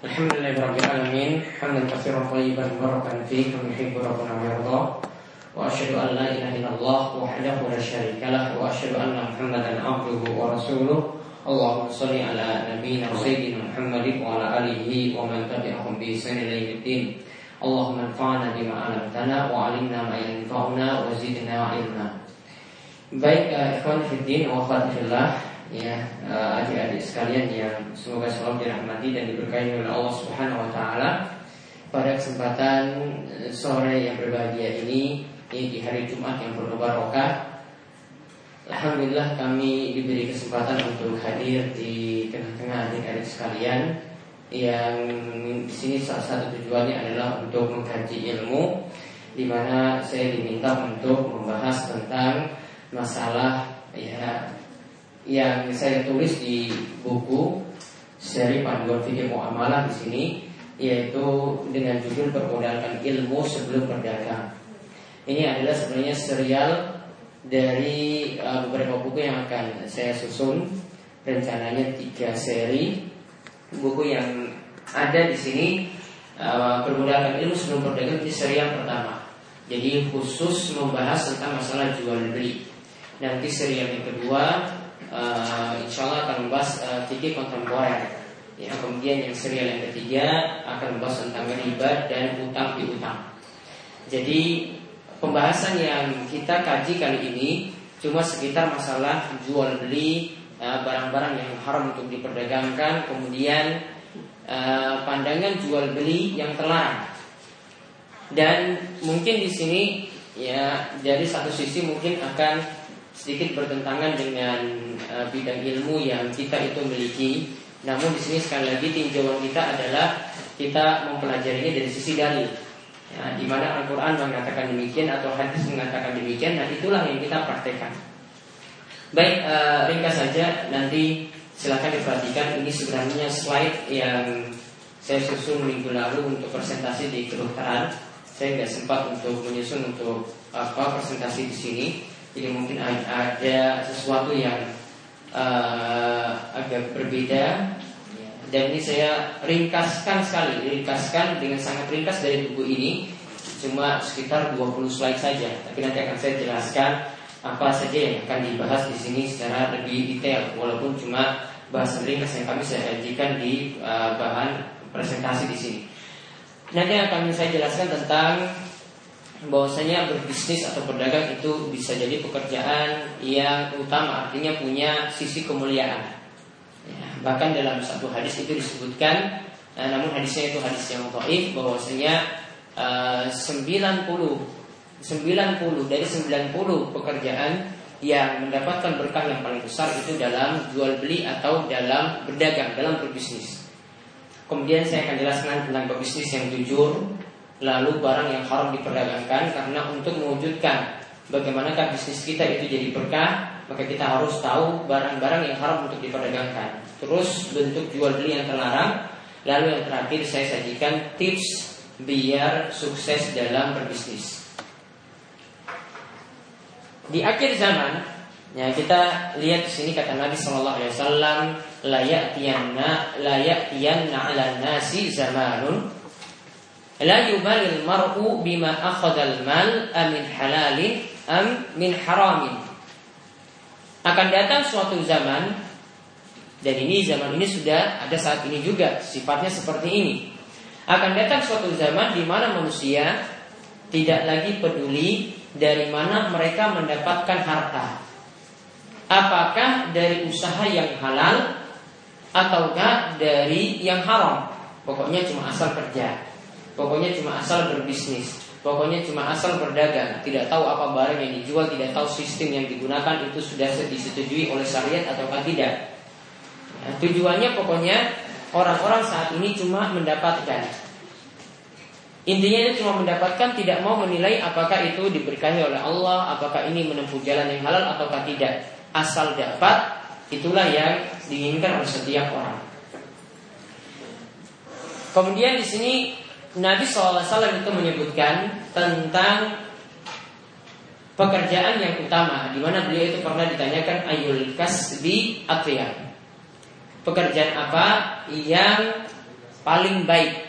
الحمد لله رب العالمين. حمدا كثيرا طيبا مباركا فيه يحب ربنا ويرضى وأشهد أن لا إله إلا الله وحده لا شريك له. وأشهد أن محمدا عبده ورسوله. اللهم صل على نبينا وسيدنا محمد وعلى آله ومن تبعهم بإحسان إلى الدين. اللهم انفعنا بما علمتنا وعلمنا ما ينفعنا وزدنا علما. Baik, uh, ikhwan fiddin wa fillah. Ya uh, adik-adik sekalian yang semoga selalu dirahmati dan diberkahi oleh Allah Subhanahu wa taala. Pada kesempatan uh, sore yang berbahagia ini, ini di hari Jumat yang penuh barokah. Alhamdulillah kami diberi kesempatan untuk hadir di tengah-tengah adik-adik sekalian yang di sini salah satu tujuannya adalah untuk mengkaji ilmu di mana saya diminta untuk membahas tentang masalah ya yang saya tulis di buku seri panduan fikih muamalah di sini yaitu dengan judul permodalan ilmu sebelum berdagang. Ini adalah sebenarnya serial dari uh, beberapa buku yang akan saya susun rencananya tiga seri buku yang ada di sini uh, ilmu sebelum berdagang di seri yang pertama. Jadi khusus membahas tentang masalah jual beli. Nanti serial yang kedua uh, Insya Allah akan membahas uh, fikih kontemporer. Ya, Kemudian yang serial yang ketiga akan membahas tentang riba dan utang piutang Jadi pembahasan yang kita kaji kali ini Cuma sekitar masalah jual beli uh, barang-barang yang haram untuk diperdagangkan Kemudian uh, pandangan jual beli yang terlarang. Dan mungkin di sini ya dari satu sisi mungkin akan sedikit bertentangan dengan uh, bidang ilmu yang kita itu miliki. Namun di sini sekali lagi tinjauan kita adalah kita mempelajarinya dari sisi dalil. Ya, di mana Al-Quran mengatakan demikian atau hadis mengatakan demikian, nah itulah yang kita praktekkan. Baik, uh, ringkas saja nanti silahkan diperhatikan ini sebenarnya slide yang saya susun minggu lalu untuk presentasi di kedokteran. Saya nggak sempat untuk menyusun untuk apa presentasi di sini. Jadi mungkin ada sesuatu yang uh, agak berbeda dan ini saya ringkaskan sekali, ringkaskan dengan sangat ringkas dari buku ini cuma sekitar 20 slide saja. Tapi nanti akan saya jelaskan apa saja yang akan dibahas di sini secara lebih detail walaupun cuma bahasa ringkas yang kami saya sajikan di uh, bahan presentasi di sini. Nanti akan saya jelaskan tentang bahwasanya berbisnis atau berdagang itu bisa jadi pekerjaan yang utama artinya punya sisi kemuliaan. Ya, bahkan dalam satu hadis itu disebutkan eh, namun hadisnya itu hadis yang taif bahwasanya eh, 90 90 dari 90 pekerjaan yang mendapatkan berkah yang paling besar itu dalam jual beli atau dalam berdagang dalam berbisnis. Kemudian saya akan jelaskan tentang berbisnis yang jujur lalu barang yang haram diperdagangkan karena untuk mewujudkan bagaimanakah bisnis kita itu jadi berkah maka kita harus tahu barang-barang yang haram untuk diperdagangkan. Terus bentuk jual beli yang terlarang. Lalu yang terakhir saya sajikan tips biar sukses dalam berbisnis. Di akhir zaman ya kita lihat di sini kata Nabi Shallallahu Alaihi Wasallam layak tianna layak tianna ala nasi zamanun La yubalil mar'u bima akhadal mal amin halalin am min haramin. Akan datang suatu zaman dan ini zaman ini sudah ada saat ini juga sifatnya seperti ini. Akan datang suatu zaman di mana manusia tidak lagi peduli dari mana mereka mendapatkan harta. Apakah dari usaha yang halal ataukah dari yang haram? Pokoknya cuma asal kerja. Pokoknya cuma asal berbisnis. Pokoknya cuma asal berdagang. Tidak tahu apa barang yang dijual Tidak tahu sistem yang digunakan Itu sudah disetujui oleh syariat atau tidak. Nah, Tujuannya pokoknya Orang-orang saat ini cuma mendapatkan. Intinya itu cuma mendapatkan Tidak mau menilai apakah itu diberkahi oleh Allah Apakah ini menempuh jalan yang halal Ataukah tidak. Asal dapat Itulah yang diinginkan oleh setiap orang. Kemudian di sini Nabi SAW itu menyebutkan tentang pekerjaan yang utama di mana beliau itu pernah ditanyakan ayul kasbi atiyah. Pekerjaan apa yang paling baik.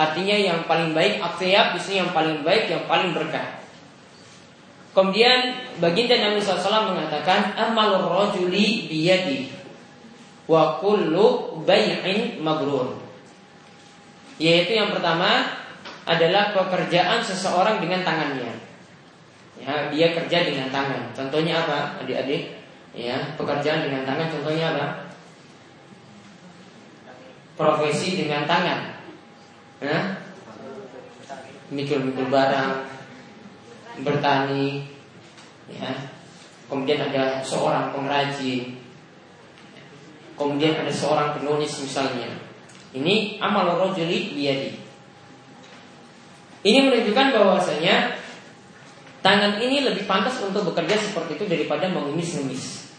Artinya yang paling baik atyab di sini yang paling baik, yang paling berkah. Kemudian baginda Nabi SAW mengatakan amalur rajuli biyadi wa kullu bay'in magrur. Yaitu yang pertama adalah pekerjaan seseorang dengan tangannya. Ya, dia kerja dengan tangan. Contohnya apa, adik-adik? Ya, pekerjaan dengan tangan contohnya apa? Profesi dengan tangan. Ya? Mikul-mikul barang, bertani, ya. Kemudian ada seorang pengrajin, kemudian ada seorang penulis misalnya. Ini amal rojuli biadi. Ini menunjukkan bahwasanya tangan ini lebih pantas untuk bekerja seperti itu daripada mengemis-ngemis.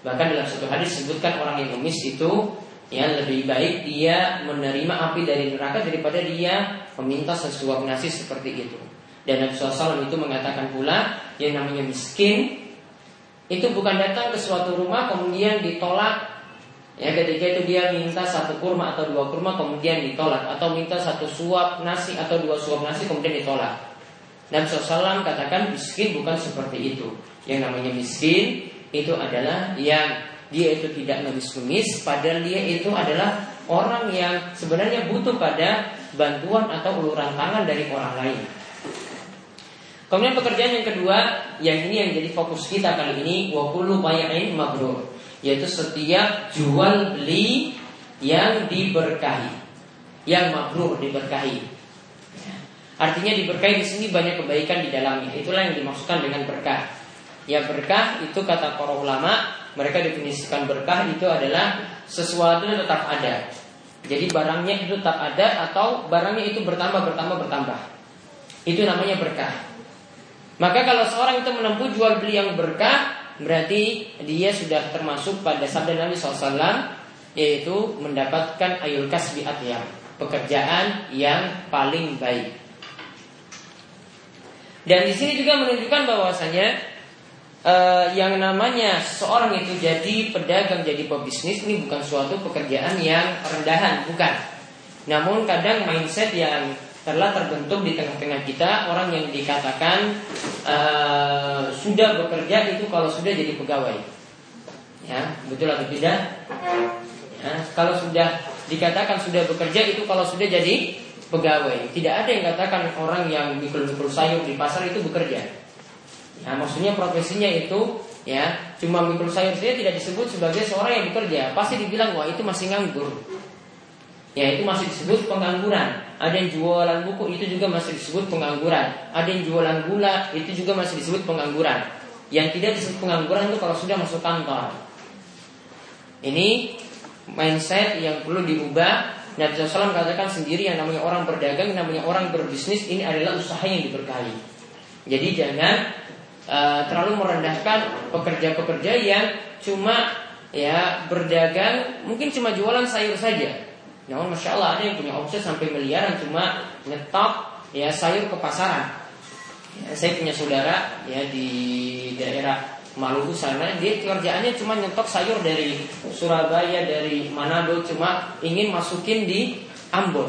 Bahkan dalam satu hadis disebutkan orang yang ngemis itu ya lebih baik dia menerima api dari neraka daripada dia meminta sesuatu nasi seperti itu. Dan Nabi SAW itu mengatakan pula yang namanya miskin itu bukan datang ke suatu rumah kemudian ditolak ya ketika itu dia minta satu kurma atau dua kurma kemudian ditolak atau minta satu suap nasi atau dua suap nasi kemudian ditolak. Nabi SAW katakan miskin bukan seperti itu. Yang namanya miskin itu adalah yang dia itu tidak ngemis-ngemis padahal dia itu adalah orang yang sebenarnya butuh pada bantuan atau uluran tangan dari orang lain. Kemudian pekerjaan yang kedua, yang ini yang jadi fokus kita kali ini, wakulu bayain mabrur, yaitu setiap jual beli yang diberkahi, yang mabrur diberkahi. Artinya diberkahi di sini banyak kebaikan di dalamnya. Itulah yang dimaksudkan dengan berkah. Ya berkah itu kata para ulama, mereka definisikan berkah itu adalah sesuatu yang tetap ada. Jadi barangnya itu tetap ada atau barangnya itu bertambah bertambah bertambah. Itu namanya berkah. Maka kalau seorang itu menempuh jual beli yang berkah, berarti dia sudah termasuk pada sabda Nabi SAW, yaitu mendapatkan ayul kasbi atyam, pekerjaan yang paling baik. Dan di sini juga menunjukkan bahwasanya uh, yang namanya seorang itu jadi pedagang, jadi pebisnis ini bukan suatu pekerjaan yang rendahan, bukan. Namun kadang mindset yang telah terbentuk di tengah-tengah kita orang yang dikatakan uh, sudah bekerja itu kalau sudah jadi pegawai. Ya, betul atau tidak? Ya, kalau sudah dikatakan sudah bekerja itu kalau sudah jadi pegawai. Tidak ada yang katakan orang yang mikul-mikul sayur di pasar itu bekerja. Ya, maksudnya profesinya itu ya cuma mikul sayur saja tidak disebut sebagai seorang yang bekerja. Pasti dibilang wah itu masih nganggur. Ya itu masih disebut pengangguran. Ada yang jualan buku itu juga masih disebut pengangguran. Ada yang jualan gula itu juga masih disebut pengangguran. Yang tidak disebut pengangguran itu kalau sudah masuk kantor. Ini mindset yang perlu diubah. Nabi SAW katakan sendiri yang namanya orang berdagang, namanya orang berbisnis ini adalah usaha yang diberkahi. Jadi jangan uh, terlalu merendahkan pekerja-pekerja yang cuma ya berdagang, mungkin cuma jualan sayur saja namun masya Allah ada yang punya omset sampai miliaran cuma ngetop ya sayur ke pasaran. Ya, saya punya saudara ya di daerah Maluku sana dia kerjaannya cuma nyetok sayur dari Surabaya dari Manado cuma ingin masukin di Ambon.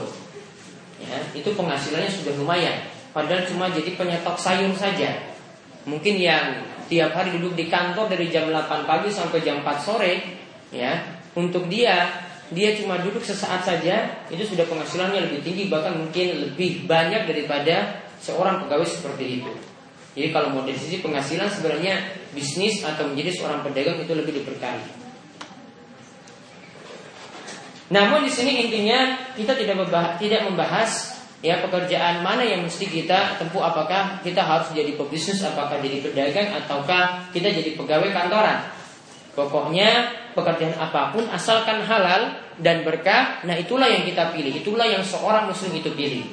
Ya, itu penghasilannya sudah lumayan. Padahal cuma jadi penyetok sayur saja. Mungkin yang tiap hari duduk di kantor dari jam 8 pagi sampai jam 4 sore ya, untuk dia dia cuma duduk sesaat saja itu sudah penghasilannya lebih tinggi bahkan mungkin lebih banyak daripada seorang pegawai seperti itu. Jadi kalau mau dari sisi penghasilan sebenarnya bisnis atau menjadi seorang pedagang itu lebih diberkahi. Namun di sini intinya kita tidak membahas, tidak membahas ya pekerjaan mana yang mesti kita tempuh apakah kita harus jadi pebisnis apakah jadi pedagang ataukah kita jadi pegawai kantoran. Pokoknya pekerjaan apa pun asalkan halal dan berkah, nah itulah yang kita pilih, itulah yang seorang muslim itu pilih.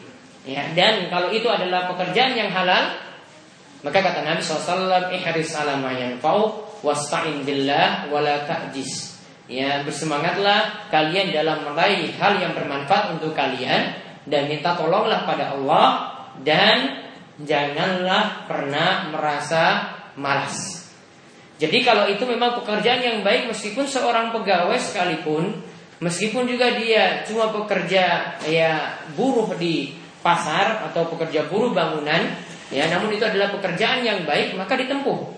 Ya, dan kalau itu adalah pekerjaan yang halal, maka kata Nabi SAW, ihris ala ma yanfa'u wasta'in billah wala ta'jis. Ya, bersemangatlah kalian dalam meraih hal yang bermanfaat untuk kalian dan minta tolonglah pada Allah dan janganlah pernah merasa malas. Jadi kalau itu memang pekerjaan yang baik meskipun seorang pegawai sekalipun Meskipun juga dia cuma pekerja ya buruh di pasar atau pekerja buruh bangunan, ya namun itu adalah pekerjaan yang baik maka ditempuh.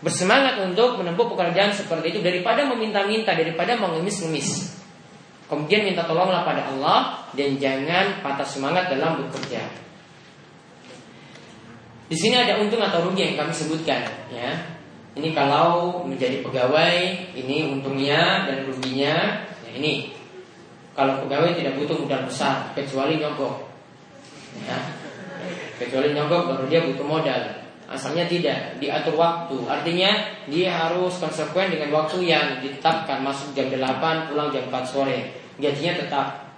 Bersemangat untuk menempuh pekerjaan seperti itu daripada meminta-minta, daripada mengemis-ngemis. Kemudian minta tolonglah pada Allah dan jangan patah semangat dalam bekerja. Di sini ada untung atau rugi yang kami sebutkan, ya. Ini kalau menjadi pegawai, ini untungnya dan ruginya. Ya ini, kalau pegawai tidak butuh modal besar, kecuali nyogok. Ya. Kecuali nyogok baru dia butuh modal. Asalnya tidak diatur waktu. Artinya dia harus konsekuen dengan waktu yang ditetapkan masuk jam 8, pulang jam 4 sore. Gajinya tetap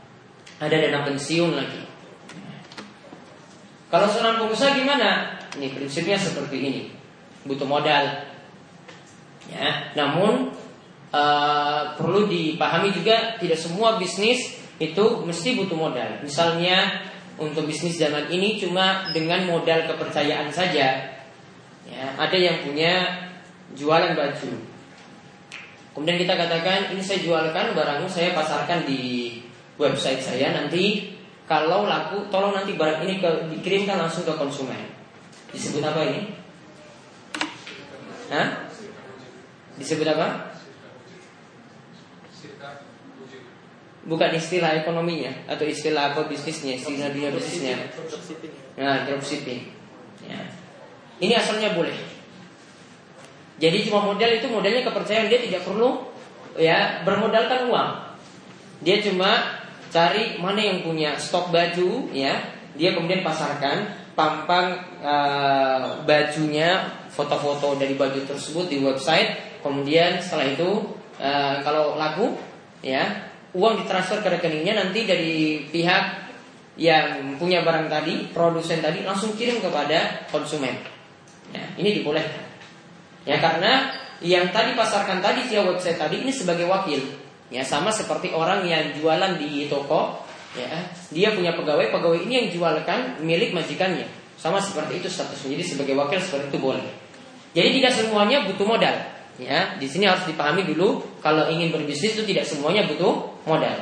ada dana pensiun lagi. Kalau seorang pengusaha gimana? Ini prinsipnya seperti ini. Butuh modal, Ya, namun uh, perlu dipahami juga tidak semua bisnis itu mesti butuh modal. Misalnya untuk bisnis zaman ini cuma dengan modal kepercayaan saja. Ya, ada yang punya jualan baju. Kemudian kita katakan ini saya jualkan barangnya saya pasarkan di website saya nanti kalau laku tolong nanti barang ini ke, dikirimkan langsung ke konsumen. Disebut apa ini? Hah? Disebut apa? Bukan istilah ekonominya atau istilah apa bisnisnya, istilah dunia bisnisnya. Nah, dropshipping. Ya. Ini asalnya boleh. Jadi cuma modal itu modalnya kepercayaan dia tidak perlu ya bermodalkan uang. Dia cuma cari mana yang punya stok baju ya, dia kemudian pasarkan, pampang uh, bajunya, foto-foto dari baju tersebut di website, Kemudian setelah itu uh, kalau laku ya uang ditransfer ke rekeningnya nanti dari pihak yang punya barang tadi, produsen tadi langsung kirim kepada konsumen. Ya, ini dibolehkan. Ya karena yang tadi pasarkan tadi via website tadi ini sebagai wakil. Ya sama seperti orang yang jualan di toko, ya dia punya pegawai, pegawai ini yang jualkan milik majikannya. Sama seperti itu statusnya. Jadi sebagai wakil seperti itu boleh. Jadi tidak semuanya butuh modal. Ya, di sini harus dipahami dulu kalau ingin berbisnis itu tidak semuanya butuh modal.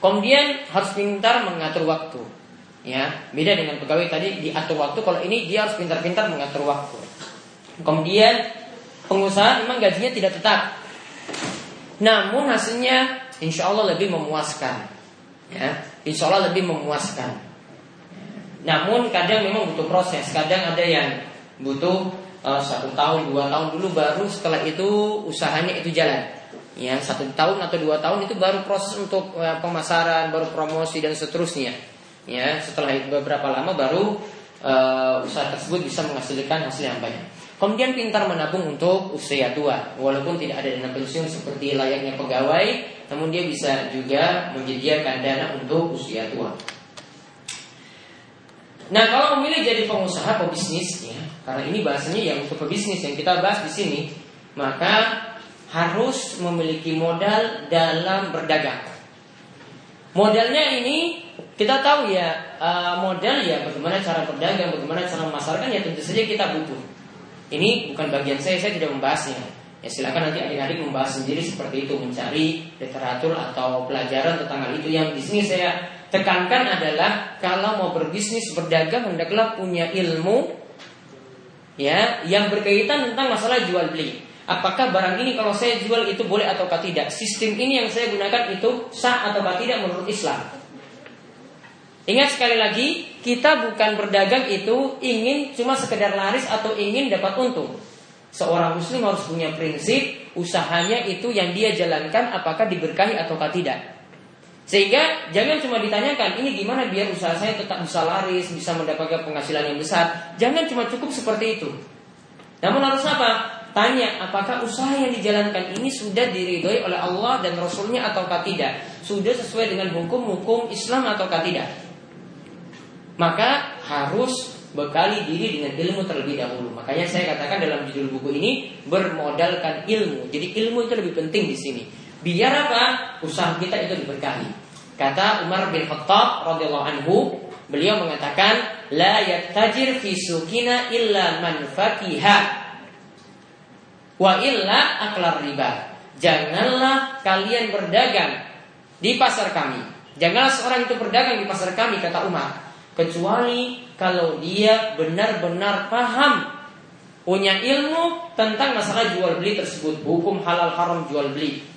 Kemudian harus pintar mengatur waktu. Ya, beda dengan pegawai tadi diatur waktu. Kalau ini dia harus pintar-pintar mengatur waktu. Kemudian pengusaha memang gajinya tidak tetap. Namun hasilnya insya Allah lebih memuaskan. Ya, insya Allah lebih memuaskan. Namun kadang memang butuh proses. Kadang ada yang butuh uh, satu tahun dua tahun dulu baru setelah itu usahanya itu jalan. Ya satu tahun atau dua tahun itu baru proses untuk uh, pemasaran baru promosi dan seterusnya. Ya setelah itu beberapa lama baru uh, usaha tersebut bisa menghasilkan hasil yang banyak. Kemudian pintar menabung untuk usia tua. Walaupun tidak ada dana pensiun seperti layaknya pegawai namun dia bisa juga menyediakan dana untuk usia tua Nah kalau memilih jadi pengusaha pebisnis ya, karena ini bahasanya yang untuk pebisnis yang kita bahas di sini, maka harus memiliki modal dalam berdagang. Modalnya ini kita tahu ya uh, modal ya bagaimana cara berdagang, bagaimana cara memasarkan ya tentu saja kita butuh. Ini bukan bagian saya, saya tidak membahasnya. Ya silakan nanti adik-adik membahas sendiri seperti itu, mencari literatur atau pelajaran tentang hal itu. Yang di sini saya tekankan adalah kalau mau berbisnis berdagang hendaklah punya ilmu ya yang berkaitan tentang masalah jual beli. Apakah barang ini kalau saya jual itu boleh atau tidak? Sistem ini yang saya gunakan itu sah atau tidak menurut Islam? Ingat sekali lagi, kita bukan berdagang itu ingin cuma sekedar laris atau ingin dapat untung. Seorang muslim harus punya prinsip usahanya itu yang dia jalankan apakah diberkahi atau tidak. Sehingga jangan cuma ditanyakan ini gimana biar usaha saya tetap bisa laris, bisa mendapatkan penghasilan yang besar. Jangan cuma cukup seperti itu. Namun harus apa? Tanya apakah usaha yang dijalankan ini sudah diridhoi oleh Allah dan Rasulnya ataukah tidak? Sudah sesuai dengan hukum-hukum Islam ataukah tidak? Maka harus bekali diri dengan ilmu terlebih dahulu. Makanya saya katakan dalam judul buku ini bermodalkan ilmu. Jadi ilmu itu lebih penting di sini. Biar apa? Usaha kita itu diberkahi. Kata Umar bin Khattab radhiyallahu anhu, beliau mengatakan, "La yattajir fi sukina illa man faqiha wa illa aklar riba." Janganlah kalian berdagang di pasar kami. Janganlah seorang itu berdagang di pasar kami, kata Umar. Kecuali kalau dia benar-benar paham punya ilmu tentang masalah jual beli tersebut, hukum halal haram jual beli.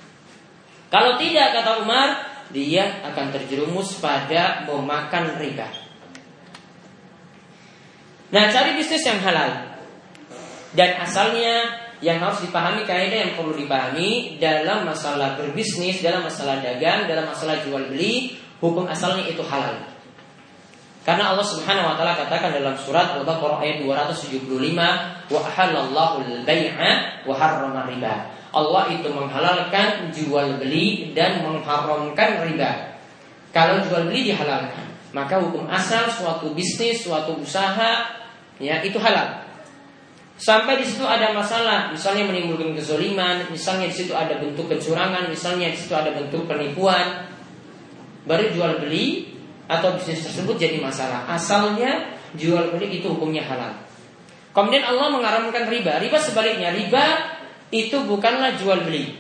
Kalau tidak kata Umar, dia akan terjerumus pada memakan riba. Nah, cari bisnis yang halal. Dan asalnya yang harus dipahami kaidah yang perlu dipahami dalam masalah berbisnis, dalam masalah dagang, dalam masalah jual beli, hukum asalnya itu halal. Karena Allah Subhanahu wa taala katakan dalam surat Al-Baqarah ayat 275, "Wa al-bai'a wa harrama riba." Allah itu menghalalkan jual beli dan mengharamkan riba. Kalau jual beli dihalalkan, maka hukum asal suatu bisnis, suatu usaha ya itu halal. Sampai di situ ada masalah, misalnya menimbulkan kezoliman, misalnya di situ ada bentuk kecurangan, misalnya di situ ada bentuk penipuan, baru jual beli atau bisnis tersebut jadi masalah. Asalnya jual beli itu hukumnya halal. Kemudian Allah mengharamkan riba. Riba sebaliknya, riba itu bukanlah jual beli.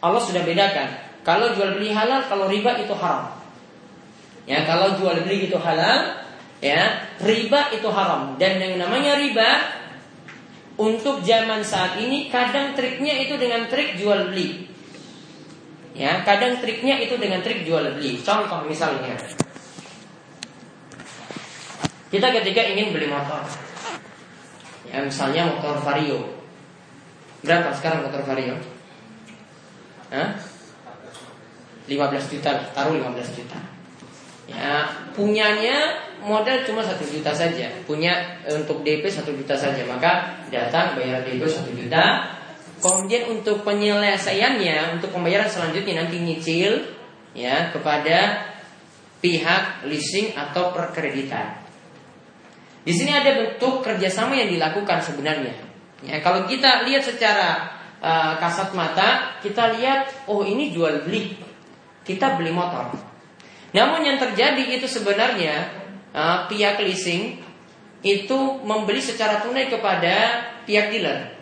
Allah sudah bedakan. Kalau jual beli halal, kalau riba itu haram. Ya, kalau jual beli itu halal, ya, riba itu haram. Dan yang namanya riba untuk zaman saat ini kadang triknya itu dengan trik jual beli. Ya, kadang triknya itu dengan trik jual beli. Contoh misalnya, kita ketika ingin beli motor, ya misalnya motor Vario, berapa sekarang motor Vario? Hah? 15 juta, taruh 15 juta. Ya, punyanya modal cuma satu juta saja, punya eh, untuk DP satu juta saja, maka datang bayar DP satu juta. Kemudian untuk penyelesaiannya, untuk pembayaran selanjutnya nanti nyicil ya kepada pihak leasing atau perkreditan. Di sini ada bentuk kerjasama yang dilakukan sebenarnya. Ya, kalau kita lihat secara uh, kasat mata, kita lihat, oh ini jual beli, kita beli motor. Namun yang terjadi itu sebenarnya uh, pihak leasing itu membeli secara tunai kepada pihak dealer.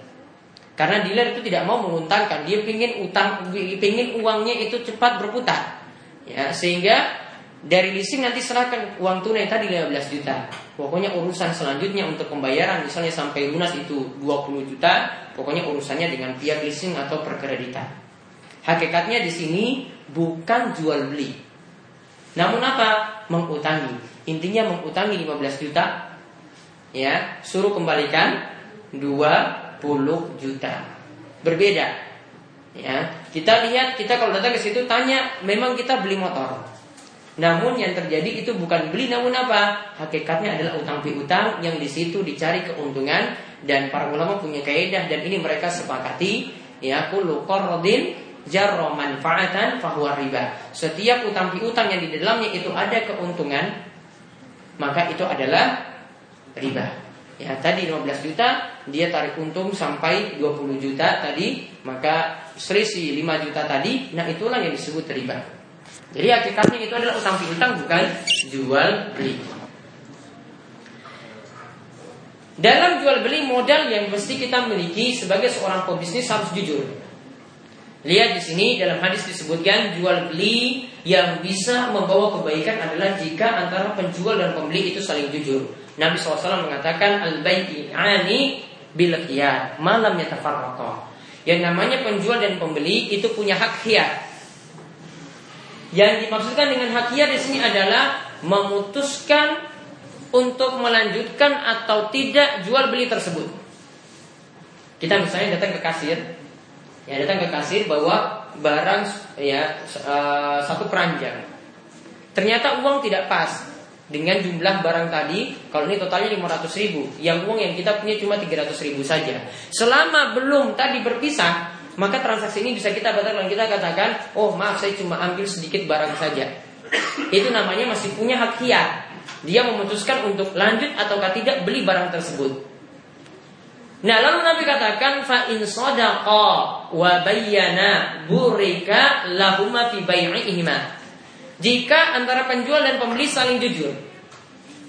Karena dealer itu tidak mau menguntangkan, dia ingin utang, ingin uangnya itu cepat berputar. Ya, sehingga dari leasing nanti serahkan uang tunai tadi 15 juta. Pokoknya urusan selanjutnya untuk pembayaran misalnya sampai lunas itu 20 juta, pokoknya urusannya dengan pihak leasing atau perkreditan. Hakikatnya di sini bukan jual beli. Namun apa? Mengutangi. Intinya mengutangi 15 juta ya, suruh kembalikan 20 juta. Berbeda. Ya, kita lihat kita kalau datang ke situ tanya, memang kita beli motor. Namun yang terjadi itu bukan beli namun apa? Hakikatnya adalah utang piutang yang di situ dicari keuntungan dan para ulama punya kaidah dan ini mereka sepakati ya kullu qardin jarra manfaatan fahuwa riba. Setiap utang piutang yang di dalamnya itu ada keuntungan maka itu adalah riba. Ya, tadi 15 juta, dia tarik untung sampai 20 juta tadi, maka selisih 5 juta tadi, nah itulah yang disebut riba. Jadi hakikatnya itu adalah utang piutang bukan jual beli. Dalam jual beli modal yang mesti kita miliki sebagai seorang pebisnis harus jujur. Lihat di sini dalam hadis disebutkan jual beli yang bisa membawa kebaikan adalah jika antara penjual dan pembeli itu saling jujur. Nabi SAW mengatakan al ani bil khiyar malam yatafarraqa. Yang namanya penjual dan pembeli itu punya hak khiyar. Yang dimaksudkan dengan hak khiyar di sini adalah memutuskan untuk melanjutkan atau tidak jual beli tersebut. Kita misalnya datang ke kasir, ya datang ke kasir bawa barang ya uh, satu keranjang. Ternyata uang tidak pas dengan jumlah barang tadi. Kalau ini totalnya 500 ribu, yang uang yang kita punya cuma 300 ribu saja. Selama belum tadi berpisah, maka transaksi ini bisa kita batalkan. Kita katakan, oh maaf saya cuma ambil sedikit barang saja. Itu namanya masih punya hak hiat. Dia memutuskan untuk lanjut ataukah tidak beli barang tersebut. Nah lalu Nabi katakan fa in sadaqa wa bayyana burika lahuma fi bai'ihima. Jika antara penjual dan pembeli saling jujur,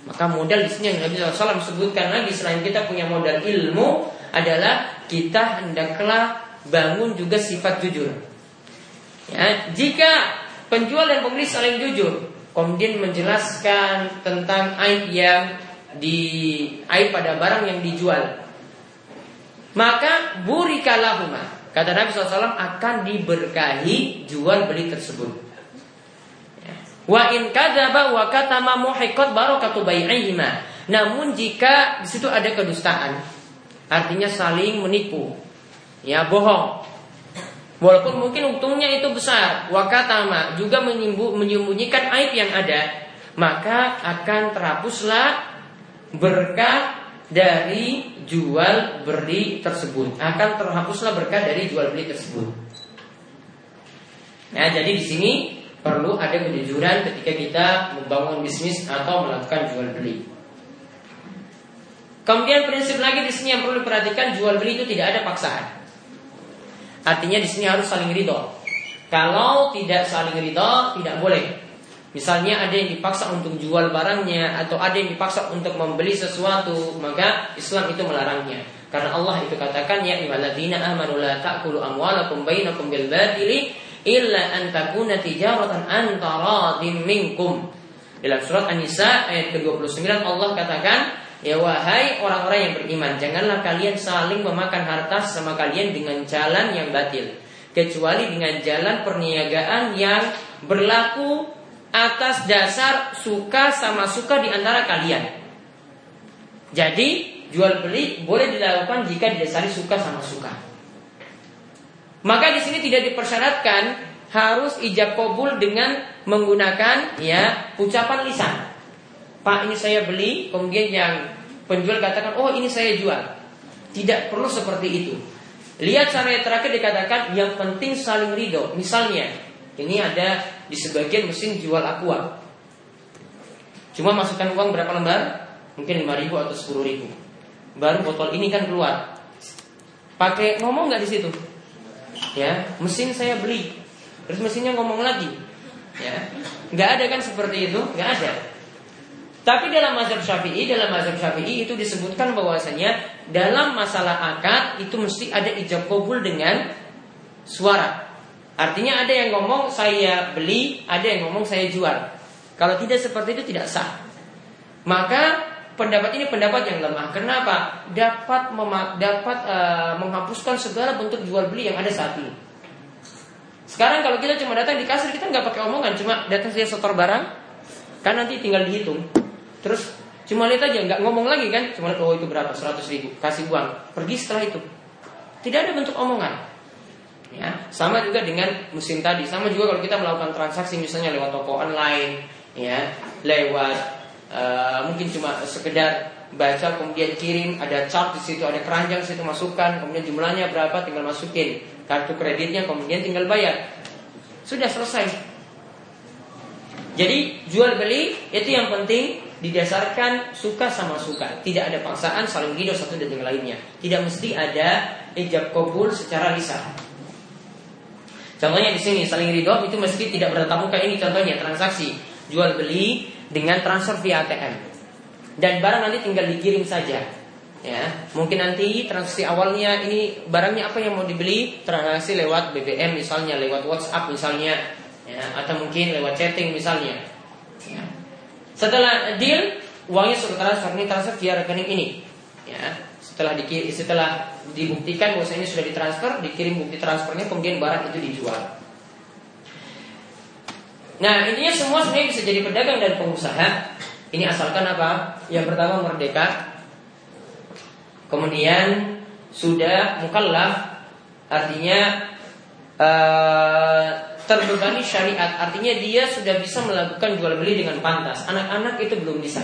maka modal di sini yang Nabi SAW sebutkan lagi selain kita punya modal ilmu adalah kita hendaklah bangun juga sifat jujur. Ya, jika penjual dan pembeli saling jujur, kemudian menjelaskan tentang aib yang di aib pada barang yang dijual, maka burikalahuma kata Nabi SAW akan diberkahi jual beli tersebut. Ya. Wa in kadzaba wa katama muhiqqat barakatu bai'ihima. Namun jika di situ ada kedustaan, artinya saling menipu, ya bohong, Walaupun mungkin untungnya itu besar, wakatama juga menyembunyikan aib yang ada, maka akan terhapuslah berkah dari jual beli tersebut. Akan terhapuslah berkah dari jual beli tersebut. Nah, jadi di sini perlu ada kejujuran ketika kita membangun bisnis atau melakukan jual beli. Kemudian prinsip lagi di sini yang perlu diperhatikan jual beli itu tidak ada paksaan. Artinya di sini harus saling ridho. Kalau tidak saling ridho, tidak boleh. Misalnya ada yang dipaksa untuk jual barangnya atau ada yang dipaksa untuk membeli sesuatu, maka Islam itu melarangnya. Karena Allah itu katakan ya ayyuhalladzina amanu la ta'kulu amwalakum bainakum bil batili illa an takuna tijaratan an taradin minkum. Dalam surat An-Nisa ayat ke-29 Allah katakan Ya wahai orang-orang yang beriman, janganlah kalian saling memakan harta sama kalian dengan jalan yang batil, kecuali dengan jalan perniagaan yang berlaku atas dasar suka sama suka di antara kalian. Jadi, jual beli boleh dilakukan jika didasari suka sama suka. Maka di sini tidak dipersyaratkan harus ijab kabul dengan menggunakan ya ucapan lisan. Pak ini saya beli, kemudian yang penjual katakan, oh ini saya jual. Tidak perlu seperti itu. Lihat cara yang terakhir dikatakan yang penting saling ridho. Misalnya, ini ada di sebagian mesin jual aqua. Cuma masukkan uang berapa lembar? Mungkin 5 ribu atau 10 ribu. Baru botol ini kan keluar. Pakai ngomong nggak di situ? Ya, mesin saya beli. Terus mesinnya ngomong lagi. Ya, nggak ada kan seperti itu? Nggak ada. Tapi dalam mazhab Syafi'i, dalam mazhab Syafi'i itu disebutkan bahwasanya dalam masalah akad itu mesti ada ijab kabul dengan suara. Artinya ada yang ngomong saya beli, ada yang ngomong saya jual. Kalau tidak seperti itu tidak sah. Maka pendapat ini pendapat yang lemah. Kenapa? Dapat dapat uh, menghapuskan segala bentuk jual beli yang ada saat ini. Sekarang kalau kita cuma datang di kasir kita nggak pakai omongan, cuma datang saja setor barang, kan nanti tinggal dihitung. Terus cuma lihat aja, nggak ngomong lagi kan? Cuma lihat, oh itu berapa? 100 ribu, kasih uang. Pergi setelah itu. Tidak ada bentuk omongan. Ya, sama juga dengan mesin tadi. Sama juga kalau kita melakukan transaksi misalnya lewat toko online, ya, lewat uh, mungkin cuma sekedar baca kemudian kirim ada chart di situ ada keranjang di situ masukkan kemudian jumlahnya berapa tinggal masukin kartu kreditnya kemudian tinggal bayar sudah selesai jadi jual beli itu yang penting didasarkan suka sama suka. Tidak ada paksaan saling ridho satu dengan lainnya. Tidak mesti ada ijab kabul secara lisan. Contohnya di sini saling ridho itu mesti tidak bertatap muka ini contohnya transaksi jual beli dengan transfer via ATM. Dan barang nanti tinggal dikirim saja. Ya, mungkin nanti transaksi awalnya ini barangnya apa yang mau dibeli transaksi lewat BBM misalnya, lewat WhatsApp misalnya, ya, atau mungkin lewat chatting misalnya. Ya. Setelah deal, uangnya sudah transfer ini transfer via rekening ini. Ya, setelah di, setelah dibuktikan bahwa ini sudah ditransfer, dikirim bukti transfernya, kemudian barang itu dijual. Nah, intinya semua sebenarnya bisa jadi pedagang dan pengusaha. Ini asalkan apa? Yang pertama merdeka. Kemudian sudah mukallaf, artinya uh, terbebani syariat. Artinya dia sudah bisa melakukan jual beli dengan pantas. Anak-anak itu belum bisa.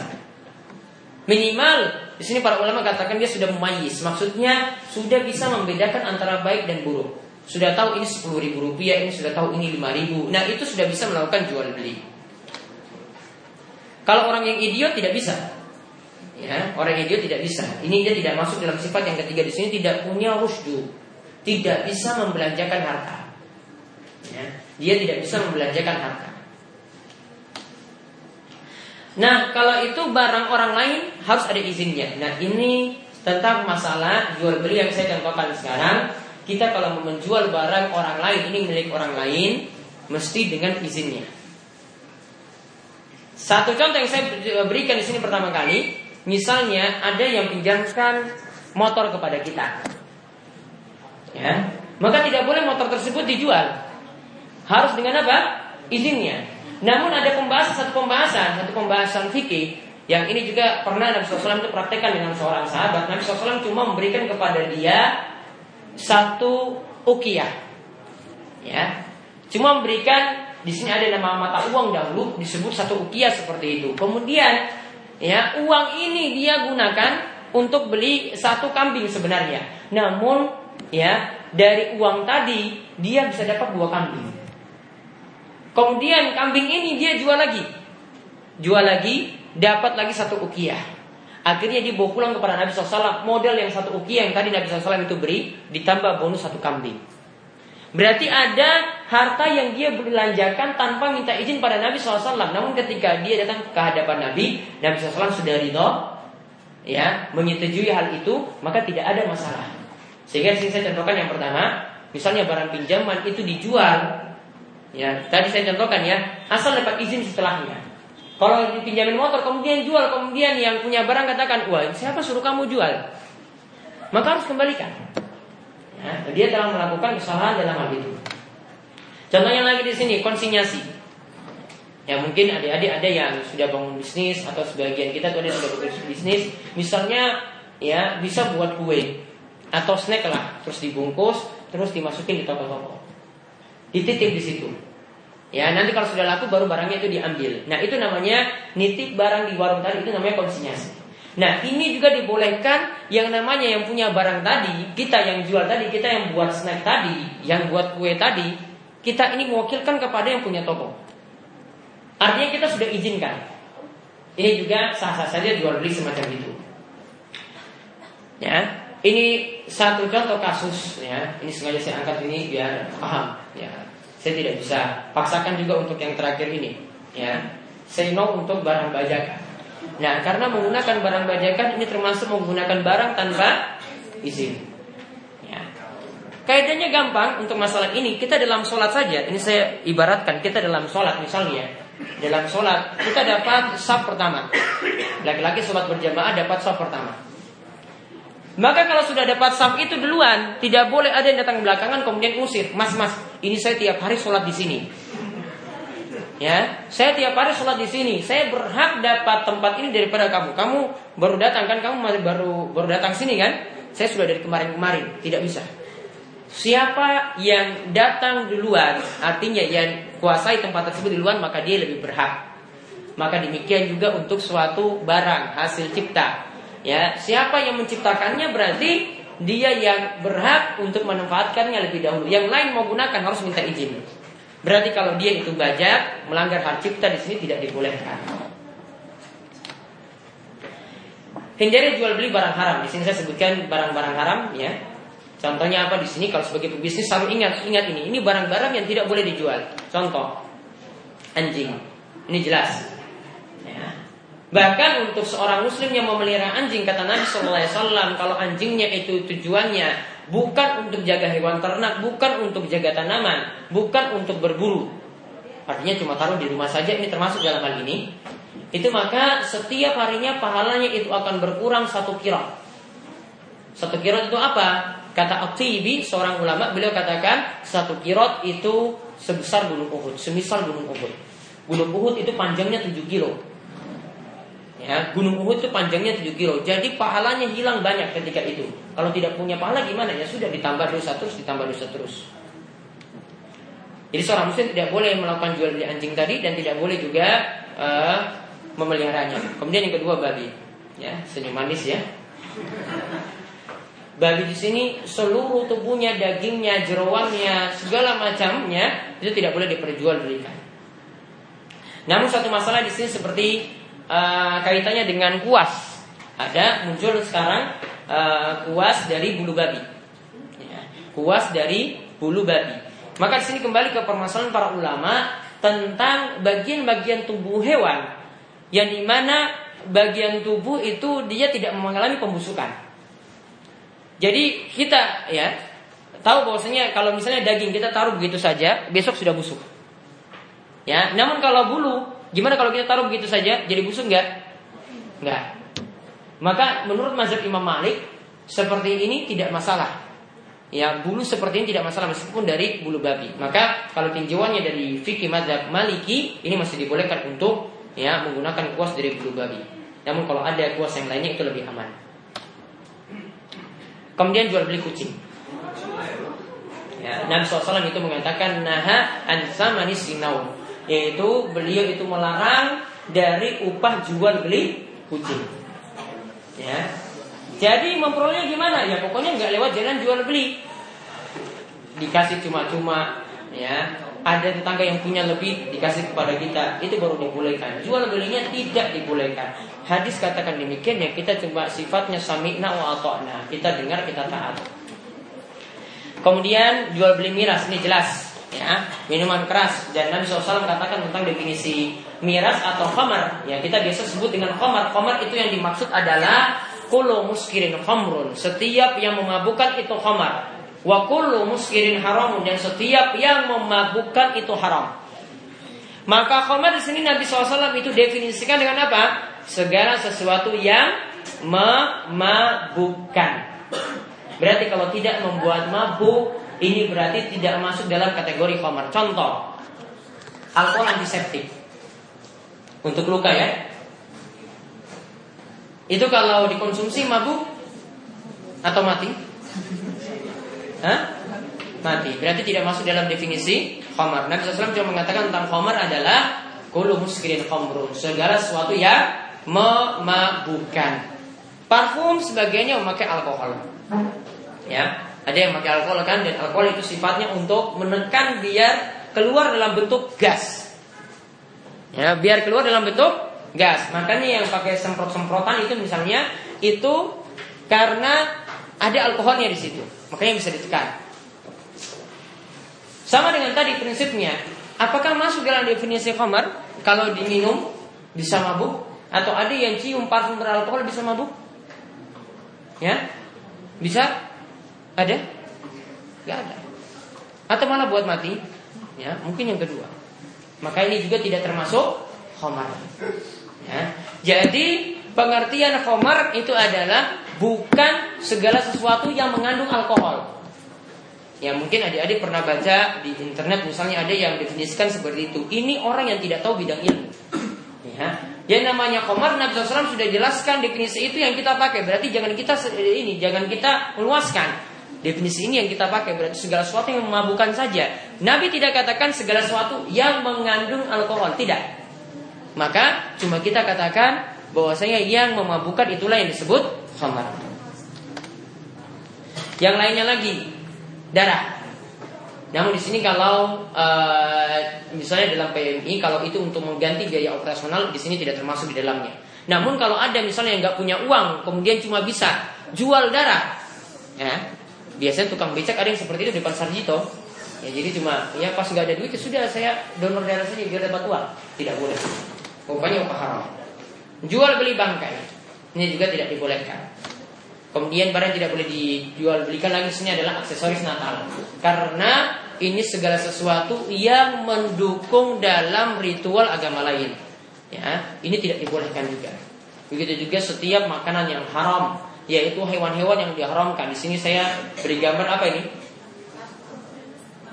Minimal di sini para ulama katakan dia sudah memayis maksudnya sudah bisa membedakan antara baik dan buruk. Sudah tahu ini sepuluh ribu rupiah ini sudah tahu ini lima ribu. Nah itu sudah bisa melakukan jual beli. Kalau orang yang idiot tidak bisa. Ya orang yang idiot tidak bisa. Ini dia tidak masuk dalam sifat yang ketiga. Di sini tidak punya rusdu tidak bisa membelanjakan harta. Ya dia tidak bisa membelanjakan harta. Nah, kalau itu barang orang lain harus ada izinnya. Nah, ini tentang masalah jual beli yang saya contohkan sekarang. kita kalau mau menjual barang orang lain ini milik orang lain mesti dengan izinnya. Satu contoh yang saya berikan di sini pertama kali, misalnya ada yang pinjamkan motor kepada kita. Ya, maka tidak boleh motor tersebut dijual. Harus dengan apa? Izinnya. Namun ada pembahasan satu pembahasan, satu pembahasan fikih yang ini juga pernah Nabi SAW itu praktekkan dengan seorang sahabat. Nabi SAW cuma memberikan kepada dia satu ukiyah. Ya. Cuma memberikan di sini ada nama mata uang dahulu disebut satu ukiyah seperti itu. Kemudian ya uang ini dia gunakan untuk beli satu kambing sebenarnya. Namun ya dari uang tadi dia bisa dapat dua kambing. Kemudian kambing ini dia jual lagi. Jual lagi, dapat lagi satu ukiyah. Akhirnya dia bawa pulang kepada Nabi SAW model yang satu ukiyah yang tadi Nabi SAW itu beri, ditambah bonus satu kambing. Berarti ada harta yang dia belanjakan tanpa minta izin pada Nabi SAW. Namun ketika dia datang ke hadapan Nabi, Nabi SAW sudah ridho, ya, menyetujui hal itu, maka tidak ada masalah. Sehingga sini saya contohkan yang pertama, misalnya barang pinjaman itu dijual Ya, tadi saya contohkan ya, asal dapat izin setelahnya. Kalau dipinjamin motor kemudian jual, kemudian yang punya barang katakan, wah siapa suruh kamu jual? Maka harus kembalikan. Ya, dia telah melakukan kesalahan dalam hal itu. Contohnya lagi di sini konsinyasi. Ya mungkin adik-adik ada yang sudah bangun bisnis atau sebagian kita tuh ada yang sudah bekerja bisnis. Misalnya ya bisa buat kue atau snack lah, terus dibungkus, terus dimasukin di toko-toko dititip di situ. Ya, nanti kalau sudah laku baru barangnya itu diambil. Nah, itu namanya nitip barang di warung tadi itu namanya konsinyasi. Nah, ini juga dibolehkan yang namanya yang punya barang tadi, kita yang jual tadi, kita yang buat snack tadi, yang buat kue tadi, kita ini mewakilkan kepada yang punya toko. Artinya kita sudah izinkan. Ini juga sah-sah saja jual beli semacam itu. Ya, ini satu contoh kasus ya. Ini sengaja saya angkat ini biar paham ya. Saya tidak bisa paksakan juga untuk yang terakhir ini ya. Say no untuk barang bajakan. Nah, karena menggunakan barang bajakan ini termasuk menggunakan barang tanpa izin. Ya. Kaidahnya gampang untuk masalah ini. Kita dalam sholat saja. Ini saya ibaratkan kita dalam sholat misalnya. Dalam sholat kita dapat saf pertama. Laki-laki sholat berjamaah dapat saf pertama. Maka kalau sudah dapat saf itu duluan, tidak boleh ada yang datang belakangan kemudian usir. Mas, mas, ini saya tiap hari sholat di sini. Ya, saya tiap hari sholat di sini. Saya berhak dapat tempat ini daripada kamu. Kamu baru datang kan? Kamu baru baru datang sini kan? Saya sudah dari kemarin-kemarin. Tidak bisa. Siapa yang datang duluan, artinya yang kuasai tempat tersebut duluan, maka dia lebih berhak. Maka demikian juga untuk suatu barang hasil cipta Ya, siapa yang menciptakannya berarti dia yang berhak untuk memanfaatkannya lebih dahulu. Yang lain mau gunakan harus minta izin. Berarti kalau dia itu bajak, melanggar hak cipta di sini tidak dibolehkan. Hindari jual beli barang haram. Di sini saya sebutkan barang-barang haram ya. Contohnya apa di sini? Kalau sebagai pebisnis selalu ingat ingat ini. Ini barang-barang yang tidak boleh dijual. Contoh anjing. Ini jelas. Bahkan untuk seorang muslim yang memelihara anjing kata Nabi SAW kalau anjingnya itu tujuannya bukan untuk jaga hewan ternak, bukan untuk jaga tanaman, bukan untuk berburu. Artinya cuma taruh di rumah saja ini termasuk dalam hal ini. Itu maka setiap harinya pahalanya itu akan berkurang satu kira. Satu kirot itu apa? Kata Atibi seorang ulama beliau katakan satu kirot itu sebesar gunung Uhud, semisal gunung Uhud. Gunung Uhud itu panjangnya 7 kilo. Ya, Gunung Uhud itu panjangnya 7 kilo. Jadi pahalanya hilang banyak ketika itu. Kalau tidak punya pahala gimana? Ya sudah ditambah dosa terus, ditambah dosa terus. Jadi seorang muslim tidak boleh melakukan jual beli anjing tadi dan tidak boleh juga uh, memeliharanya. Kemudian yang kedua babi. Ya, senyum manis ya. Babi di sini seluruh tubuhnya, dagingnya, jeroannya, segala macamnya itu tidak boleh diperjualbelikan. Namun satu masalah di sini seperti uh, kaitannya dengan kuas. Ada muncul sekarang uh, kuas dari bulu babi. Ya, kuas dari bulu babi. Maka di sini kembali ke permasalahan para ulama tentang bagian-bagian tubuh hewan yang di mana bagian tubuh itu dia tidak mengalami pembusukan. Jadi kita ya tahu bahwasanya kalau misalnya daging kita taruh begitu saja, besok sudah busuk. Ya, namun kalau bulu, gimana kalau kita taruh begitu saja, jadi busuk enggak? Enggak. Maka menurut mazhab Imam Malik, seperti ini tidak masalah. Ya, bulu seperti ini tidak masalah meskipun dari bulu babi. Maka kalau tinjauannya dari fikih mazhab Maliki, ini masih dibolehkan untuk ya menggunakan kuas dari bulu babi. Namun kalau ada kuas yang lainnya itu lebih aman. Kemudian jual beli kucing. Ya, Nabi SAW itu mengatakan naha an sinau yaitu beliau itu melarang dari upah jual beli kucing. Ya. Jadi memperolehnya gimana? Ya pokoknya nggak lewat jalan jual beli. Dikasih cuma-cuma, ya. Ada tetangga yang punya lebih dikasih kepada kita, itu baru dibolehkan. Jual belinya tidak dibolehkan. Hadis katakan demikian ya kita coba sifatnya sami'na wa ata'na. Kita dengar, kita taat. Kemudian jual beli miras ini jelas ya minuman keras. Dan Nabi SAW katakan tentang definisi miras atau khamar. Ya kita biasa sebut dengan khamar. Khamar itu yang dimaksud adalah kulo muskirin khamrun. Setiap yang memabukkan itu khamar. Wa kulo muskirin haramun. Dan setiap yang memabukkan itu haram. Maka khamar di sini Nabi SAW itu definisikan dengan apa? Segala sesuatu yang memabukkan. Berarti kalau tidak membuat mabuk, ini berarti tidak masuk dalam kategori khamar. Contoh, alkohol antiseptik untuk luka ya. Itu kalau dikonsumsi mabuk atau mati? Hah? Mati. Berarti tidak masuk dalam definisi khamar. Nabi SAW cuma mengatakan tentang khamar adalah kulu muskirin khamrun. Segala sesuatu yang memabukkan. Parfum sebagainya memakai alkohol. Ya, ada yang pakai alkohol kan dan alkohol itu sifatnya untuk menekan biar keluar dalam bentuk gas. Ya, biar keluar dalam bentuk gas. Makanya yang pakai semprot-semprotan itu misalnya itu karena ada alkoholnya di situ. Makanya bisa ditekan. Sama dengan tadi prinsipnya, apakah masuk dalam definisi khamar kalau diminum bisa mabuk atau ada yang cium parfum beralkohol bisa mabuk? Ya? Bisa? Ada? Gak ada. Atau malah buat mati? Ya, mungkin yang kedua. Maka ini juga tidak termasuk khomar. Ya. Jadi pengertian khomar itu adalah bukan segala sesuatu yang mengandung alkohol. Ya mungkin adik-adik pernah baca di internet misalnya ada yang definisikan seperti itu. Ini orang yang tidak tahu bidang ilmu. Ya. Yang namanya khomar Nabi SAW sudah jelaskan definisi itu yang kita pakai. Berarti jangan kita ini, jangan kita meluaskan. Definisi ini yang kita pakai berarti segala sesuatu yang memabukkan saja. Nabi tidak katakan segala sesuatu yang mengandung alkohol, tidak. Maka cuma kita katakan bahwasanya yang memabukkan itulah yang disebut khamar. Yang lainnya lagi darah. Namun di sini kalau uh, misalnya dalam PMI kalau itu untuk mengganti biaya operasional di sini tidak termasuk di dalamnya. Namun kalau ada misalnya yang nggak punya uang kemudian cuma bisa jual darah, ya biasanya tukang becak ada yang seperti itu di depan Sarjito ya jadi cuma ya pas nggak ada duit ya sudah saya donor darah saja biar dapat uang. Tidak boleh. Rupanya upah haram. Jual beli bangkai ini juga tidak dibolehkan. Kemudian barang tidak boleh dijual belikan lagi sini adalah aksesoris Natal. Karena ini segala sesuatu yang mendukung dalam ritual agama lain. Ya ini tidak dibolehkan juga. Begitu juga setiap makanan yang haram yaitu hewan-hewan yang diharamkan. Di sini saya beri gambar apa ini?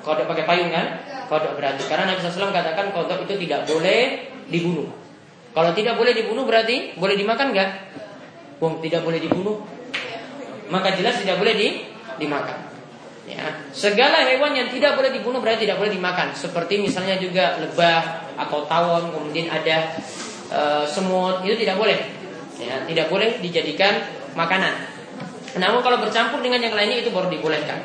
Kodok pakai payung kan? Kodok berarti karena Nabi SAW katakan kodok itu tidak boleh dibunuh. Kalau tidak boleh dibunuh berarti boleh dimakan nggak? Bung tidak boleh dibunuh. Maka jelas tidak boleh di, dimakan. Ya, segala hewan yang tidak boleh dibunuh berarti tidak boleh dimakan. Seperti misalnya juga lebah atau tawon, kemudian ada e, semut, itu tidak boleh. Ya, tidak boleh dijadikan makanan. Namun kalau bercampur dengan yang lainnya itu baru dibolehkan.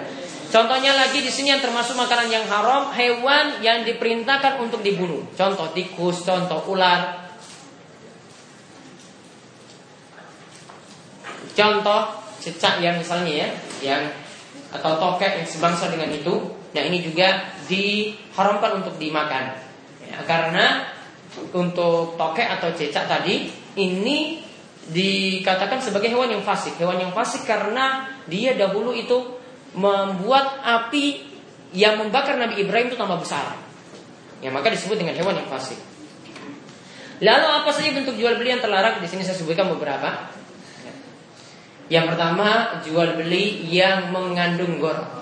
Contohnya lagi di sini yang termasuk makanan yang haram, hewan yang diperintahkan untuk dibunuh. Contoh tikus, contoh ular. Contoh cecak yang misalnya ya, yang atau tokek yang sebangsa dengan itu. Nah ini juga diharamkan untuk dimakan. Ya, karena untuk tokek atau cecak tadi ini dikatakan sebagai hewan yang fasik. Hewan yang fasik karena dia dahulu itu membuat api yang membakar Nabi Ibrahim itu tambah besar. Ya maka disebut dengan hewan yang fasik. Lalu apa saja bentuk jual beli yang terlarang? Di sini saya sebutkan beberapa. Yang pertama jual beli yang mengandung goror.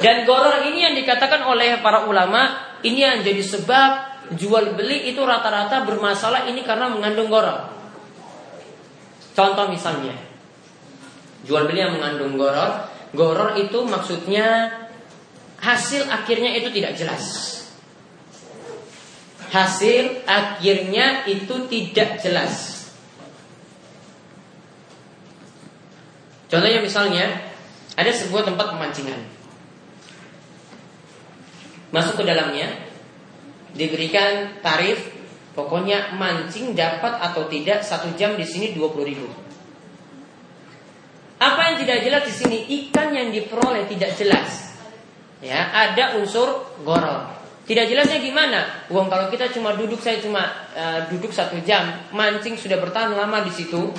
Dan goror ini yang dikatakan oleh para ulama ini yang jadi sebab jual beli itu rata-rata bermasalah ini karena mengandung goror. Contoh misalnya jual beli yang mengandung goror, goror itu maksudnya hasil akhirnya itu tidak jelas. Hasil akhirnya itu tidak jelas. Contohnya misalnya ada sebuah tempat pemancingan. Masuk ke dalamnya diberikan tarif pokoknya mancing dapat atau tidak satu jam di sini 20 ribu. Apa yang tidak jelas di sini ikan yang diperoleh tidak jelas ya ada unsur goror. Tidak jelasnya gimana? Uang kalau kita cuma duduk saya cuma uh, duduk satu jam, mancing sudah bertahan lama di situ,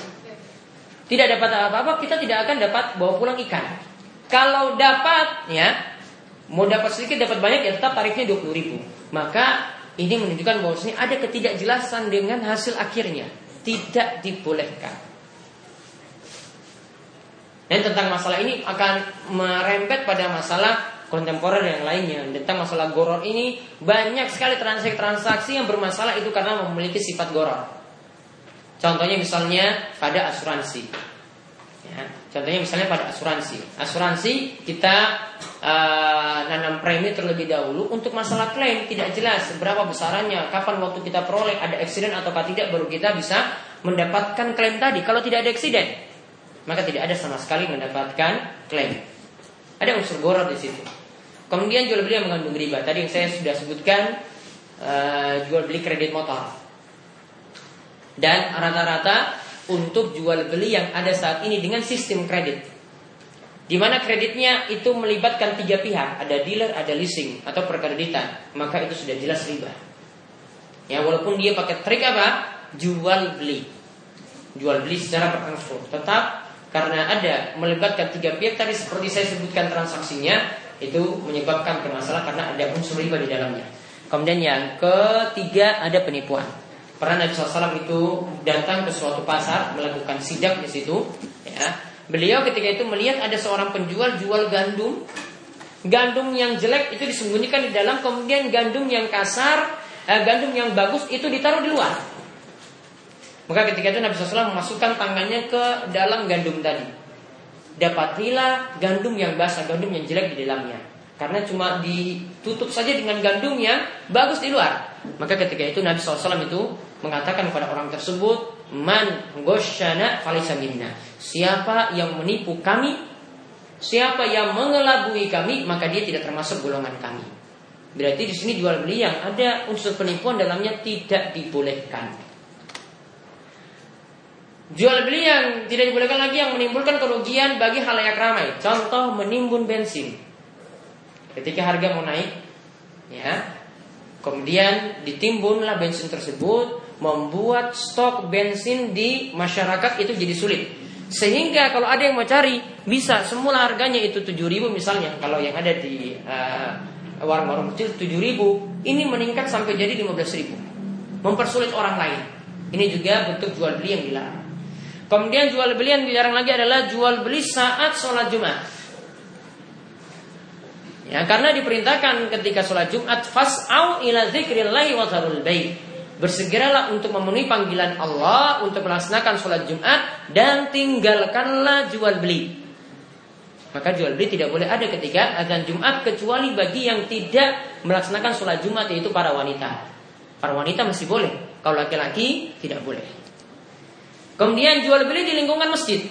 tidak dapat apa-apa, kita tidak akan dapat bawa pulang ikan. Kalau dapat, ya, mau dapat sedikit dapat banyak ya tetap tarifnya 20 ribu. Maka ini menunjukkan bahwa sini ada ketidakjelasan dengan hasil akhirnya, tidak dibolehkan. Dan tentang masalah ini akan merembet pada masalah kontemporer yang lainnya tentang masalah goror ini banyak sekali transaksi-transaksi yang bermasalah itu karena memiliki sifat goror. Contohnya misalnya pada asuransi. Ya, contohnya misalnya pada asuransi. Asuransi kita uh, nanam premi terlebih dahulu untuk masalah klaim tidak jelas berapa besarannya, kapan waktu kita peroleh, ada eksiden atau tidak baru kita bisa mendapatkan klaim tadi. Kalau tidak ada eksiden, maka tidak ada sama sekali mendapatkan klaim. Ada unsur goror di situ. Kemudian jual beli yang mengandung riba. Tadi yang saya sudah sebutkan uh, jual beli kredit motor. Dan rata-rata untuk jual beli yang ada saat ini dengan sistem kredit. Di mana kreditnya itu melibatkan tiga pihak, ada dealer, ada leasing atau perkreditan, maka itu sudah jelas riba. Ya, walaupun dia pakai trik apa? Jual beli. Jual beli secara bertransfer. Tetap karena ada melibatkan tiga pihak tadi seperti saya sebutkan transaksinya, itu menyebabkan bermasalah karena ada unsur riba di dalamnya. Kemudian yang ketiga ada penipuan. Pernah Nabi SAW itu datang ke suatu pasar melakukan sidak di situ. Ya. Beliau ketika itu melihat ada seorang penjual jual gandum. Gandum yang jelek itu disembunyikan di dalam. Kemudian gandum yang kasar, eh, gandum yang bagus itu ditaruh di luar. Maka ketika itu Nabi SAW memasukkan tangannya ke dalam gandum tadi dapatilah gandum yang basah, gandum yang jelek di dalamnya. Karena cuma ditutup saja dengan gandum yang bagus di luar. Maka ketika itu Nabi SAW itu mengatakan kepada orang tersebut, Man goshana falisa minna. Siapa yang menipu kami, siapa yang mengelabui kami, maka dia tidak termasuk golongan kami. Berarti di sini jual beli yang ada unsur penipuan dalamnya tidak dibolehkan. Jual beli yang tidak dibolehkan lagi yang menimbulkan kerugian bagi halayak ramai. Contoh menimbun bensin. Ketika harga mau naik, ya, kemudian ditimbunlah bensin tersebut, membuat stok bensin di masyarakat itu jadi sulit. Sehingga kalau ada yang mau cari, bisa semula harganya itu 7000 misalnya. Kalau yang ada di uh, warung-warung kecil 7000, ini meningkat sampai jadi 15000. Mempersulit orang lain. Ini juga bentuk jual beli yang dilarang. Kemudian jual beli yang dilarang lagi adalah jual beli saat sholat Jumat. Ya, karena diperintahkan ketika sholat Jumat fas'au ila dzikrillahi wa dzarul bait. Bersegeralah untuk memenuhi panggilan Allah untuk melaksanakan sholat Jumat dan tinggalkanlah jual beli. Maka jual beli tidak boleh ada ketika azan Jumat kecuali bagi yang tidak melaksanakan sholat Jumat yaitu para wanita. Para wanita masih boleh, kalau laki-laki tidak boleh. Kemudian jual beli di lingkungan masjid.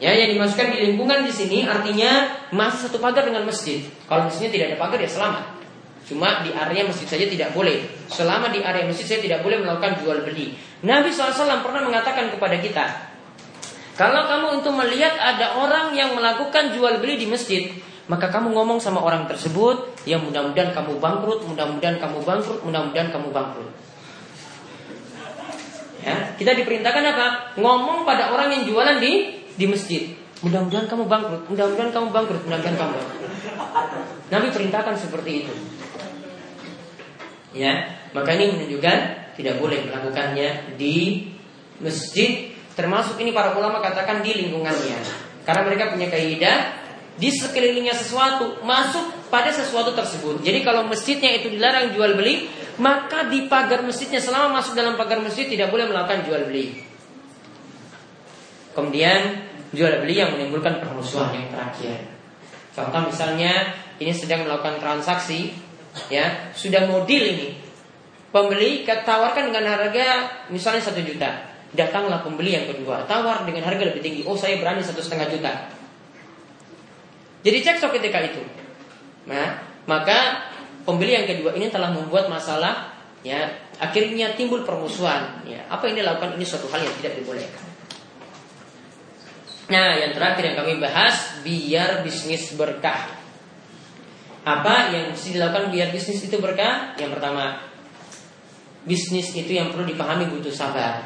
Ya, yang dimasukkan di lingkungan di sini artinya masih satu pagar dengan masjid. Kalau masjidnya tidak ada pagar ya selamat. Cuma di area masjid saja tidak boleh. Selama di area masjid saya tidak boleh melakukan jual beli. Nabi SAW pernah mengatakan kepada kita, kalau kamu untuk melihat ada orang yang melakukan jual beli di masjid, maka kamu ngomong sama orang tersebut, ya mudah-mudahan kamu bangkrut, mudah-mudahan kamu bangkrut, mudah-mudahan kamu bangkrut. Ya, kita diperintahkan apa? Ngomong pada orang yang jualan di di masjid. Mudah-mudahan kamu bangkrut, mudah-mudahan kamu bangkrut, mudah-mudahan kamu bangkrut. Nabi perintahkan seperti itu. Ya, maka ini menunjukkan tidak boleh melakukannya di masjid termasuk ini para ulama katakan di lingkungannya karena mereka punya kaidah di sekelilingnya sesuatu masuk pada sesuatu tersebut. Jadi kalau masjidnya itu dilarang jual beli, maka di pagar masjidnya selama masuk dalam pagar masjid tidak boleh melakukan jual beli. Kemudian jual beli yang menimbulkan permusuhan yang terakhir. Contoh misalnya ini sedang melakukan transaksi, ya sudah mau deal ini, pembeli tawarkan dengan harga misalnya satu juta, datanglah pembeli yang kedua, tawar dengan harga lebih tinggi, oh saya berani satu setengah juta. Jadi cekcok ketika itu. Nah, maka pembeli yang kedua ini telah membuat masalah ya akhirnya timbul permusuhan ya. Apa yang dilakukan? Ini suatu hal yang tidak dibolehkan. Nah yang terakhir yang kami bahas biar bisnis berkah apa yang mesti dilakukan biar bisnis itu berkah yang pertama bisnis itu yang perlu dipahami butuh sabar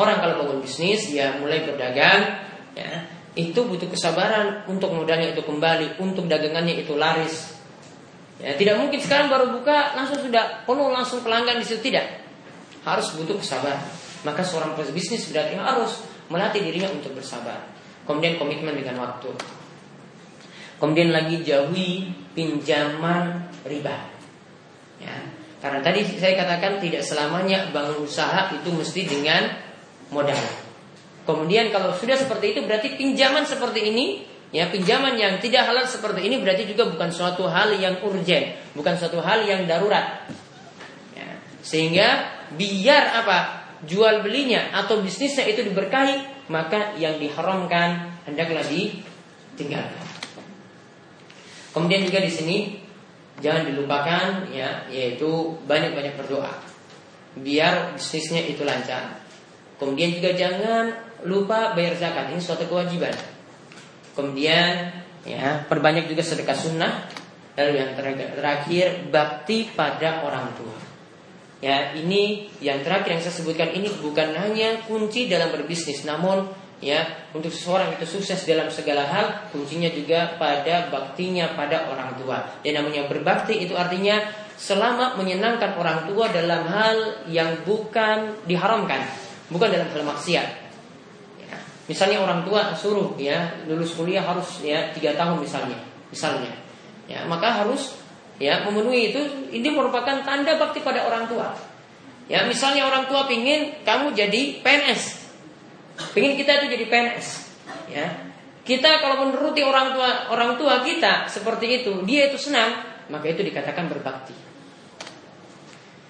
orang kalau bangun bisnis ya mulai berdagang ya itu butuh kesabaran untuk modalnya itu kembali untuk dagangannya itu laris Ya, tidak mungkin sekarang baru buka langsung sudah penuh langsung pelanggan di situ tidak. Harus butuh kesabaran. Maka seorang bisnis berarti harus melatih dirinya untuk bersabar. Kemudian komitmen dengan waktu. Kemudian lagi jauhi pinjaman riba. Ya, karena tadi saya katakan tidak selamanya bangun usaha itu mesti dengan modal. Kemudian kalau sudah seperti itu berarti pinjaman seperti ini Ya pinjaman yang tidak halal seperti ini berarti juga bukan suatu hal yang urgent, bukan suatu hal yang darurat. Ya, sehingga biar apa jual belinya atau bisnisnya itu diberkahi, maka yang diharamkan hendaklah ditinggalkan. Kemudian juga di sini jangan dilupakan ya yaitu banyak-banyak berdoa biar bisnisnya itu lancar. Kemudian juga jangan lupa bayar zakat ini suatu kewajiban. Kemudian ya perbanyak juga sedekah sunnah. Lalu yang terakhir bakti pada orang tua. Ya ini yang terakhir yang saya sebutkan ini bukan hanya kunci dalam berbisnis, namun ya untuk seseorang itu sukses dalam segala hal kuncinya juga pada baktinya pada orang tua. Dan namanya berbakti itu artinya selama menyenangkan orang tua dalam hal yang bukan diharamkan, bukan dalam hal maksiat. Misalnya orang tua suruh ya lulus kuliah harus ya tiga tahun misalnya, misalnya, ya maka harus ya memenuhi itu. Ini merupakan tanda bakti pada orang tua. Ya misalnya orang tua pingin kamu jadi PNS, pingin kita itu jadi PNS, ya kita kalau menuruti orang tua orang tua kita seperti itu, dia itu senang, maka itu dikatakan berbakti.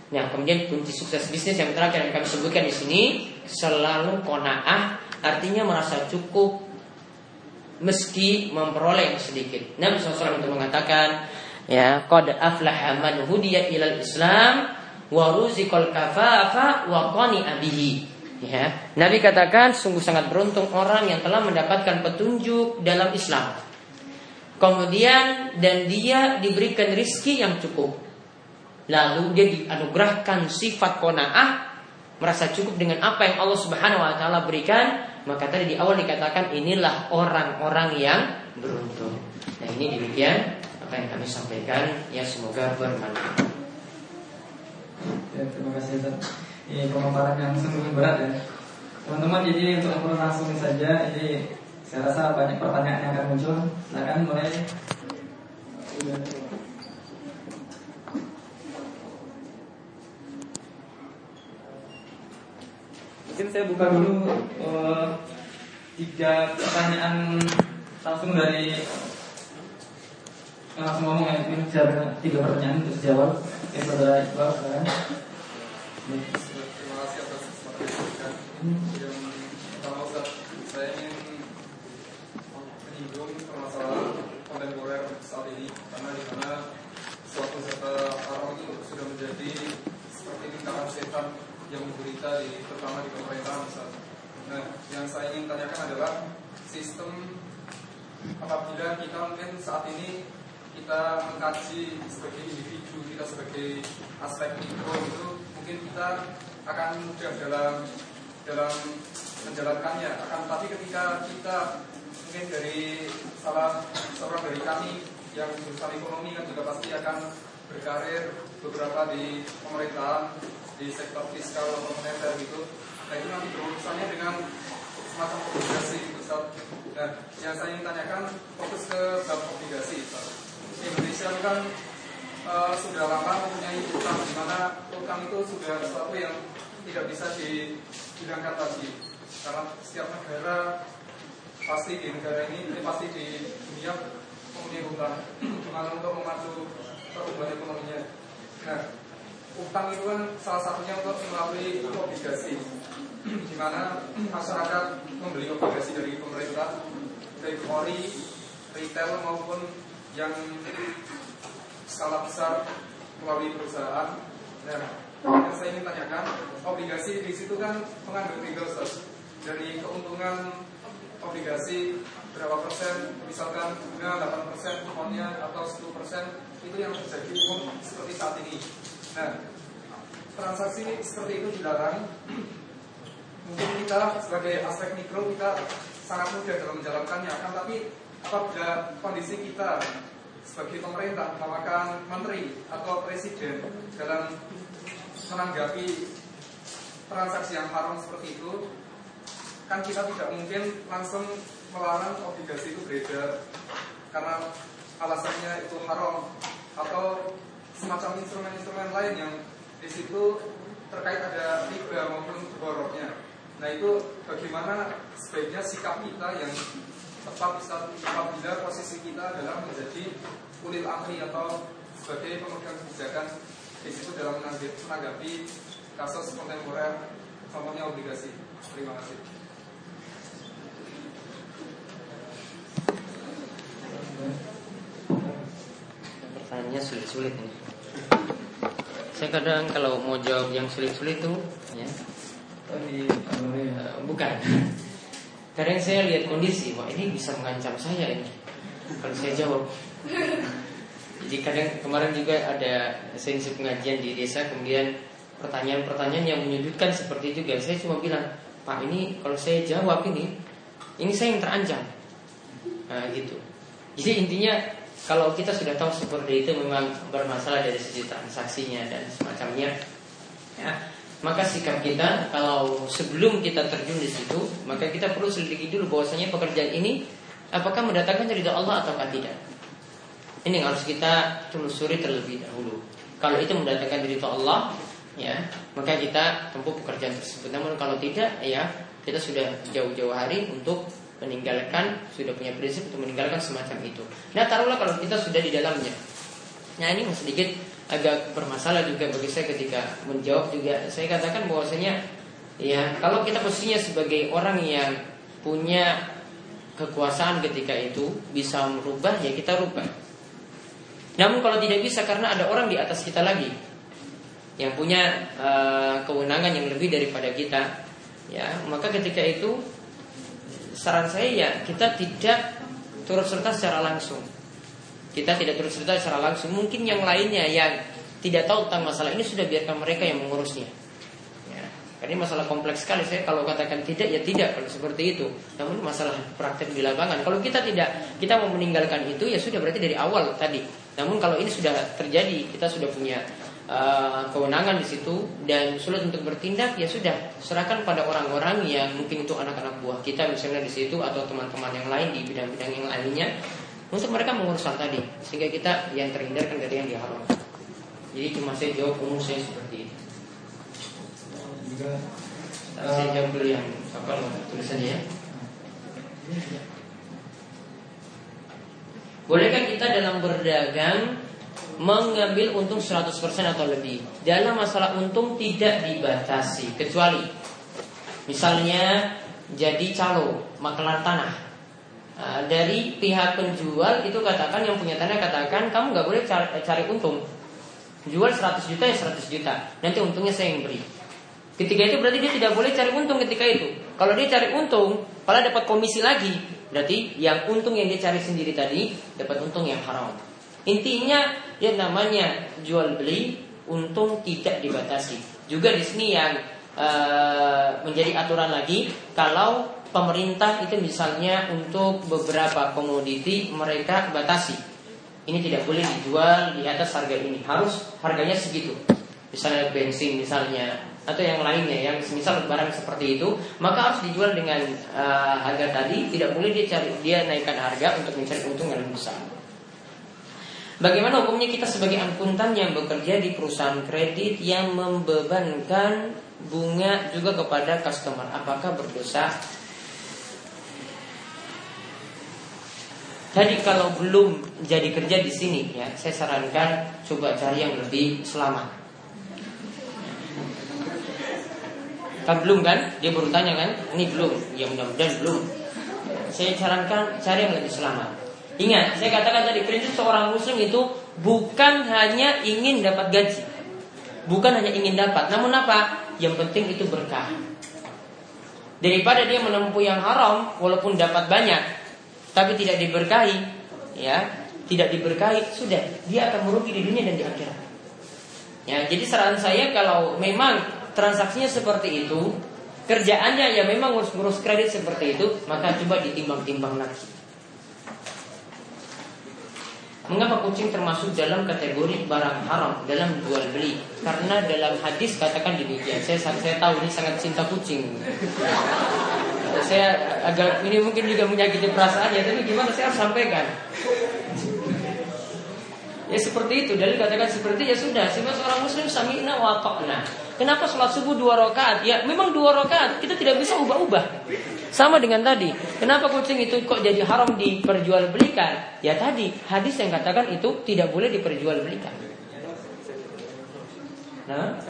Nah, kemudian kunci sukses bisnis yang terakhir yang kami sebutkan di sini selalu konaah artinya merasa cukup meski memperoleh yang sedikit. Nabi SAW itu mengatakan, ya, qad aflaha man ilal Islam wa ruziqal kafafa wa qani'a bihi. Ya, Nabi katakan sungguh sangat beruntung orang yang telah mendapatkan petunjuk dalam Islam. Kemudian dan dia diberikan rizki yang cukup. Lalu dia dianugerahkan sifat kona'ah merasa cukup dengan apa yang Allah Subhanahu wa taala berikan, maka tadi di awal dikatakan inilah orang-orang yang beruntung. Nah, ini demikian apa yang kami sampaikan ya semoga bermanfaat. Ya, terima kasih. Ini pemaparan yang sungguh berat ya. Teman-teman jadi untuk langsung saja ini saya rasa banyak pertanyaan yang akan muncul. Silakan mulai. Mungkin saya buka dulu uh, tiga pertanyaan langsung dari langsung ngomong ya. Ini tiga pertanyaan untuk dijawab. Ya saudara Iqbal terima kasih atas kesempatan yang pertama Ustaz saya ingin menyinggung permasalahan kontemporer saat ini karena di mana suatu serta haram itu sudah menjadi seperti lingkaran setan yang berita di terutama di pemerintahan misalnya. Nah, yang saya ingin tanyakan adalah sistem apabila kita mungkin saat ini kita mengkaji sebagai individu kita sebagai aspek mikro itu mungkin kita akan mudah dalam dalam menjalankannya akan tapi ketika kita mungkin dari salah seorang dari kami yang jurusan ekonomi kan juga pasti akan berkarir beberapa di pemerintahan di sektor fiskal atau moneter gitu. Nah itu nanti berurusannya dengan semacam obligasi Ustaz. Dan yang saya ingin tanyakan fokus ke bab obligasi Ustaz. Indonesia kan uh, sudah lama mempunyai utang di mana utang itu sudah sesuatu yang tidak bisa dihilangkan lagi karena setiap negara pasti di negara ini, pasti di dunia mempunyai utang cuma untuk memacu pertumbuhan ekonominya. Nah, utang itu kan salah satunya untuk melalui obligasi di mana masyarakat membeli obligasi dari pemerintah, baik ori, retail maupun yang skala besar melalui perusahaan. Nah, yang saya ingin tanyakan, obligasi di situ kan mengambil legal dari keuntungan obligasi berapa persen, misalkan bunga 8 persen, kuponnya atau 10 persen, itu yang terjadi umum seperti saat ini. Nah, transaksi seperti itu dilarang. Mungkin kita sebagai aspek mikro kita sangat mudah dalam menjalankannya, kan tapi apabila kondisi kita sebagai pemerintah, memakan menteri atau presiden dalam menanggapi transaksi yang haram seperti itu, kan kita tidak mungkin langsung melarang obligasi itu beredar karena alasannya itu haram atau semacam instrumen-instrumen lain yang di situ terkait ada riba maupun boroknya. Nah itu bagaimana sebaiknya sikap kita yang tepat bisa apabila posisi kita adalah menjadi ulil amri atau sebagai pemegang kebijakan di situ dalam menanggapi kasus kontemporer contohnya obligasi. Terima kasih. Pertanyaannya sulit-sulit nih. Saya kadang kalau mau jawab yang sulit-sulit tuh, ya, uh, bukan. Kadang saya lihat kondisi, wah ini bisa mengancam saya ini. Kalau saya jawab. Jadi kadang kemarin juga ada sesi pengajian di desa, kemudian pertanyaan-pertanyaan yang menyudutkan seperti juga. Saya cuma bilang, Pak ini kalau saya jawab ini, ini saya yang terancam. Nah, gitu. Jadi intinya kalau kita sudah tahu seperti itu memang bermasalah dari sisi transaksinya dan semacamnya, ya, maka sikap kita kalau sebelum kita terjun di situ, maka kita perlu selidiki dulu bahwasanya pekerjaan ini apakah mendatangkan dari Allah atau tidak. Ini yang harus kita telusuri terlebih dahulu. Kalau itu mendatangkan dari Allah, ya, maka kita tempuh pekerjaan tersebut. Namun kalau tidak, ya, kita sudah jauh-jauh hari untuk meninggalkan sudah punya prinsip untuk meninggalkan semacam itu. Nah taruhlah kalau kita sudah di dalamnya. Nah ini sedikit agak bermasalah juga bagi saya ketika menjawab juga. Saya katakan bahwasanya ya kalau kita posisinya sebagai orang yang punya kekuasaan ketika itu bisa merubah ya kita rubah. Namun kalau tidak bisa karena ada orang di atas kita lagi yang punya uh, kewenangan yang lebih daripada kita, ya maka ketika itu saran saya ya kita tidak turut serta secara langsung. Kita tidak turut serta secara langsung. Mungkin yang lainnya yang tidak tahu tentang masalah ini sudah biarkan mereka yang mengurusnya. Ya, karena masalah kompleks sekali. Saya kalau katakan tidak ya tidak kalau seperti itu. Namun masalah praktek di lapangan. Kalau kita tidak kita mau meninggalkan itu ya sudah berarti dari awal tadi. Namun kalau ini sudah terjadi kita sudah punya uh, kewenangan di situ dan sulit untuk bertindak ya sudah serahkan pada orang-orang yang mungkin itu anak-anak buah kita misalnya di situ atau teman-teman yang lain di bidang-bidang yang lainnya untuk mereka mengurus hal tadi sehingga kita yang terhindarkan dari yang diharamkan. Jadi cuma saya jawab umum saya seperti itu. Juga saya jawab dulu yang apa tulisannya ya. Bolehkah kita dalam berdagang mengambil untung 100% atau lebih. Dalam masalah untung tidak dibatasi kecuali misalnya jadi calo makelar tanah. Nah, dari pihak penjual itu katakan yang punya tanah katakan kamu nggak boleh cari, cari untung. Jual 100 juta ya 100 juta. Nanti untungnya saya yang beri. Ketika itu berarti dia tidak boleh cari untung ketika itu. Kalau dia cari untung, malah dapat komisi lagi. Berarti yang untung yang dia cari sendiri tadi dapat untung yang haram. Intinya yang namanya jual beli untung tidak dibatasi. Juga di sini yang uh, menjadi aturan lagi kalau pemerintah itu misalnya untuk beberapa komoditi mereka batasi. Ini tidak boleh dijual di atas harga ini, harus harganya segitu. Misalnya bensin misalnya atau yang lainnya yang misal barang seperti itu, maka harus dijual dengan uh, harga tadi, tidak boleh dia cari dia naikkan harga untuk mencari untung yang besar. Bagaimana hukumnya kita sebagai akuntan yang bekerja di perusahaan kredit yang membebankan bunga juga kepada customer? Apakah berdosa? Jadi kalau belum jadi kerja di sini ya, saya sarankan coba cari yang lebih selamat. Kan belum kan? Dia baru tanya kan? Ini belum. Ya mudah-mudahan belum. Saya sarankan cari yang lebih selamat. Ingat, saya katakan tadi prinsip seorang muslim itu bukan hanya ingin dapat gaji. Bukan hanya ingin dapat, namun apa? Yang penting itu berkah. Daripada dia menempuh yang haram walaupun dapat banyak tapi tidak diberkahi, ya, tidak diberkahi, sudah dia akan merugi di dunia dan di akhirat. Ya, jadi saran saya kalau memang transaksinya seperti itu, kerjaannya ya memang ngurus-ngurus kredit seperti itu, maka coba ditimbang-timbang lagi. Mengapa kucing termasuk dalam kategori barang haram dalam jual beli? Karena dalam hadis katakan demikian. Saya saya tahu ini sangat cinta kucing. Saya agak ini mungkin juga menyakiti perasaannya, tapi gimana saya harus sampaikan? Ya seperti itu, dari katakan seperti ya sudah, sebagai seorang muslim sami'na wa ta'na. Kenapa sholat subuh dua rakaat? Ya memang dua rakaat, kita tidak bisa ubah-ubah. Sama dengan tadi. Kenapa kucing itu kok jadi haram diperjualbelikan? Ya tadi hadis yang katakan itu tidak boleh diperjualbelikan. Nah,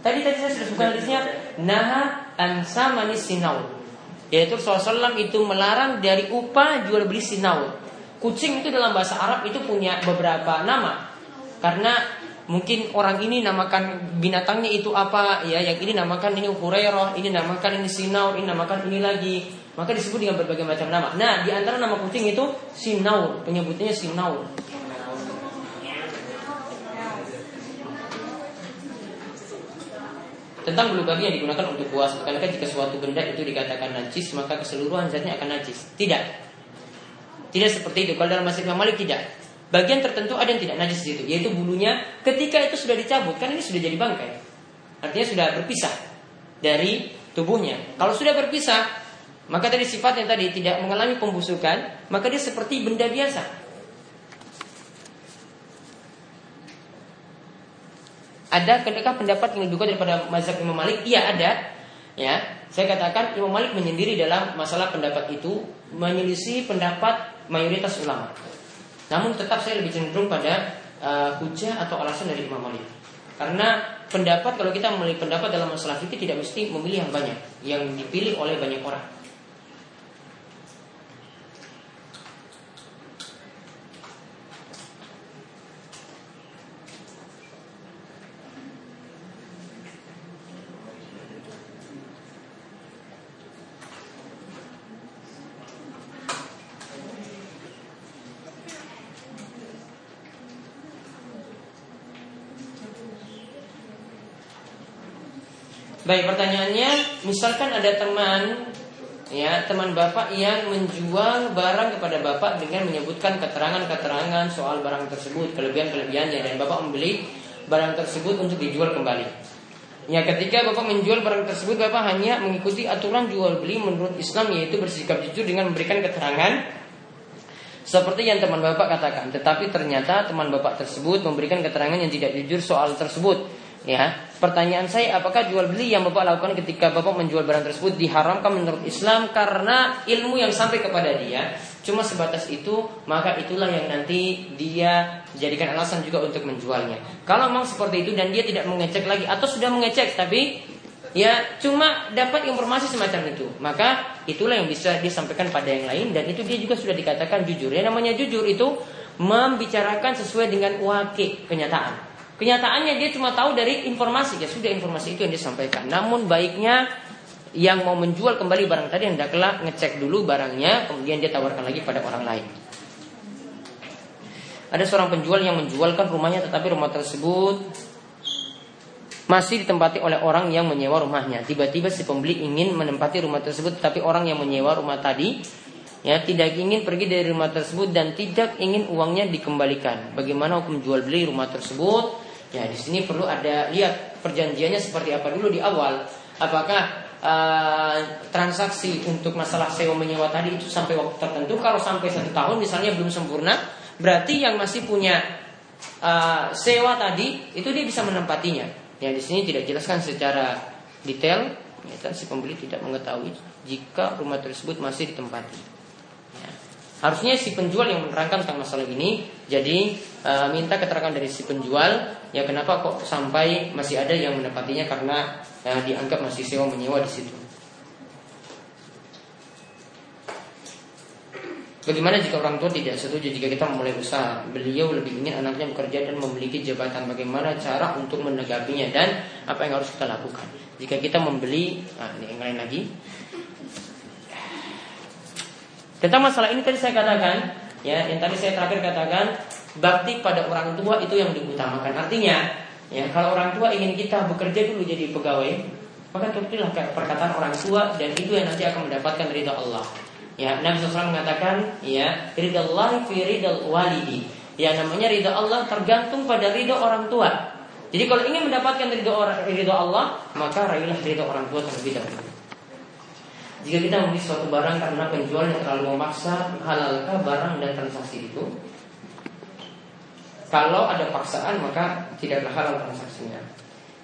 Tadi tadi saya sudah bukan hadisnya naha an manis sinau. Yaitu Rasulullah itu melarang dari upah jual beli sinau. Kucing itu dalam bahasa Arab itu punya beberapa nama. Karena mungkin orang ini namakan binatangnya itu apa? Ya yang ini namakan ini Hurairah ini namakan ini Sinaur ini namakan ini lagi. Maka disebut dengan berbagai macam nama. Nah di antara nama kucing itu Sinaur penyebutannya Sinaur. Tentang bulu babi yang digunakan untuk puas karena jika suatu benda itu dikatakan najis maka keseluruhan zatnya akan najis? Tidak. Tidak seperti itu. Kalau dalam masjid Malik tidak Bagian tertentu ada yang tidak najis di situ, yaitu bulunya ketika itu sudah dicabut, kan ini sudah jadi bangkai. Artinya sudah berpisah dari tubuhnya. Kalau sudah berpisah, maka tadi sifat yang tadi tidak mengalami pembusukan, maka dia seperti benda biasa. Ada kedekah pendapat yang lebih daripada mazhab Imam Malik? Iya ada. Ya, saya katakan Imam Malik menyendiri dalam masalah pendapat itu menyelisih pendapat mayoritas ulama. Namun tetap saya lebih cenderung pada uh, hujah atau alasan dari Imam Malik. Karena pendapat kalau kita memilih pendapat dalam masalah fikih tidak mesti memilih yang banyak, yang dipilih oleh banyak orang. Baik, pertanyaannya, misalkan ada teman ya, teman Bapak yang menjual barang kepada Bapak dengan menyebutkan keterangan-keterangan soal barang tersebut, kelebihan-kelebihannya dan Bapak membeli barang tersebut untuk dijual kembali. Ya, ketika Bapak menjual barang tersebut, Bapak hanya mengikuti aturan jual beli menurut Islam yaitu bersikap jujur dengan memberikan keterangan seperti yang teman Bapak katakan, tetapi ternyata teman Bapak tersebut memberikan keterangan yang tidak jujur soal tersebut. Ya, pertanyaan saya apakah jual beli yang Bapak lakukan ketika Bapak menjual barang tersebut diharamkan menurut Islam karena ilmu yang sampai kepada dia cuma sebatas itu, maka itulah yang nanti dia jadikan alasan juga untuk menjualnya. Kalau memang seperti itu dan dia tidak mengecek lagi atau sudah mengecek tapi ya cuma dapat informasi semacam itu, maka itulah yang bisa disampaikan pada yang lain dan itu dia juga sudah dikatakan jujur. Ya namanya jujur itu membicarakan sesuai dengan wakil kenyataan. Kenyataannya dia cuma tahu dari informasi ya sudah informasi itu yang disampaikan. Namun baiknya yang mau menjual kembali barang tadi hendaklah ngecek dulu barangnya kemudian dia tawarkan lagi pada orang lain. Ada seorang penjual yang menjualkan rumahnya tetapi rumah tersebut masih ditempati oleh orang yang menyewa rumahnya. Tiba-tiba si pembeli ingin menempati rumah tersebut, tapi orang yang menyewa rumah tadi ya tidak ingin pergi dari rumah tersebut dan tidak ingin uangnya dikembalikan. Bagaimana hukum jual beli rumah tersebut? Ya di sini perlu ada lihat perjanjiannya seperti apa dulu di awal. Apakah uh, transaksi untuk masalah sewa menyewa tadi itu sampai waktu tertentu? Kalau sampai satu tahun misalnya belum sempurna, berarti yang masih punya uh, sewa tadi itu dia bisa menempatinya. Yang di sini tidak jelaskan secara detail, ya, si pembeli tidak mengetahui jika rumah tersebut masih ditempati. Ya. Harusnya si penjual yang menerangkan tentang masalah ini, jadi e, minta keterangan dari si penjual, ya kenapa kok sampai masih ada yang menempatinya karena e, dianggap masih sewa menyewa di situ. Bagaimana jika orang tua tidak setuju jika kita memulai usaha? Beliau lebih ingin anaknya bekerja dan memiliki jabatan. Bagaimana cara untuk menegapinya dan apa yang harus kita lakukan? Jika kita membeli, nah ini yang lain lagi. Tentang masalah ini tadi saya katakan, ya, yang tadi saya terakhir katakan, bakti pada orang tua itu yang diutamakan. Artinya, ya, kalau orang tua ingin kita bekerja dulu jadi pegawai, maka turutilah perkataan orang tua dan itu yang nanti akan mendapatkan ridha Allah. Ya, Nabi SAW mengatakan, ya, Allah fi ridal walidi. Ya, namanya ridha Allah tergantung pada ridha orang tua. Jadi kalau ingin mendapatkan ridha orang ridha Allah, maka raihlah ridha orang tua terlebih dahulu. Jika kita membeli suatu barang karena penjualnya terlalu memaksa, halalkah barang dan transaksi itu? Kalau ada paksaan maka tidaklah halal transaksinya.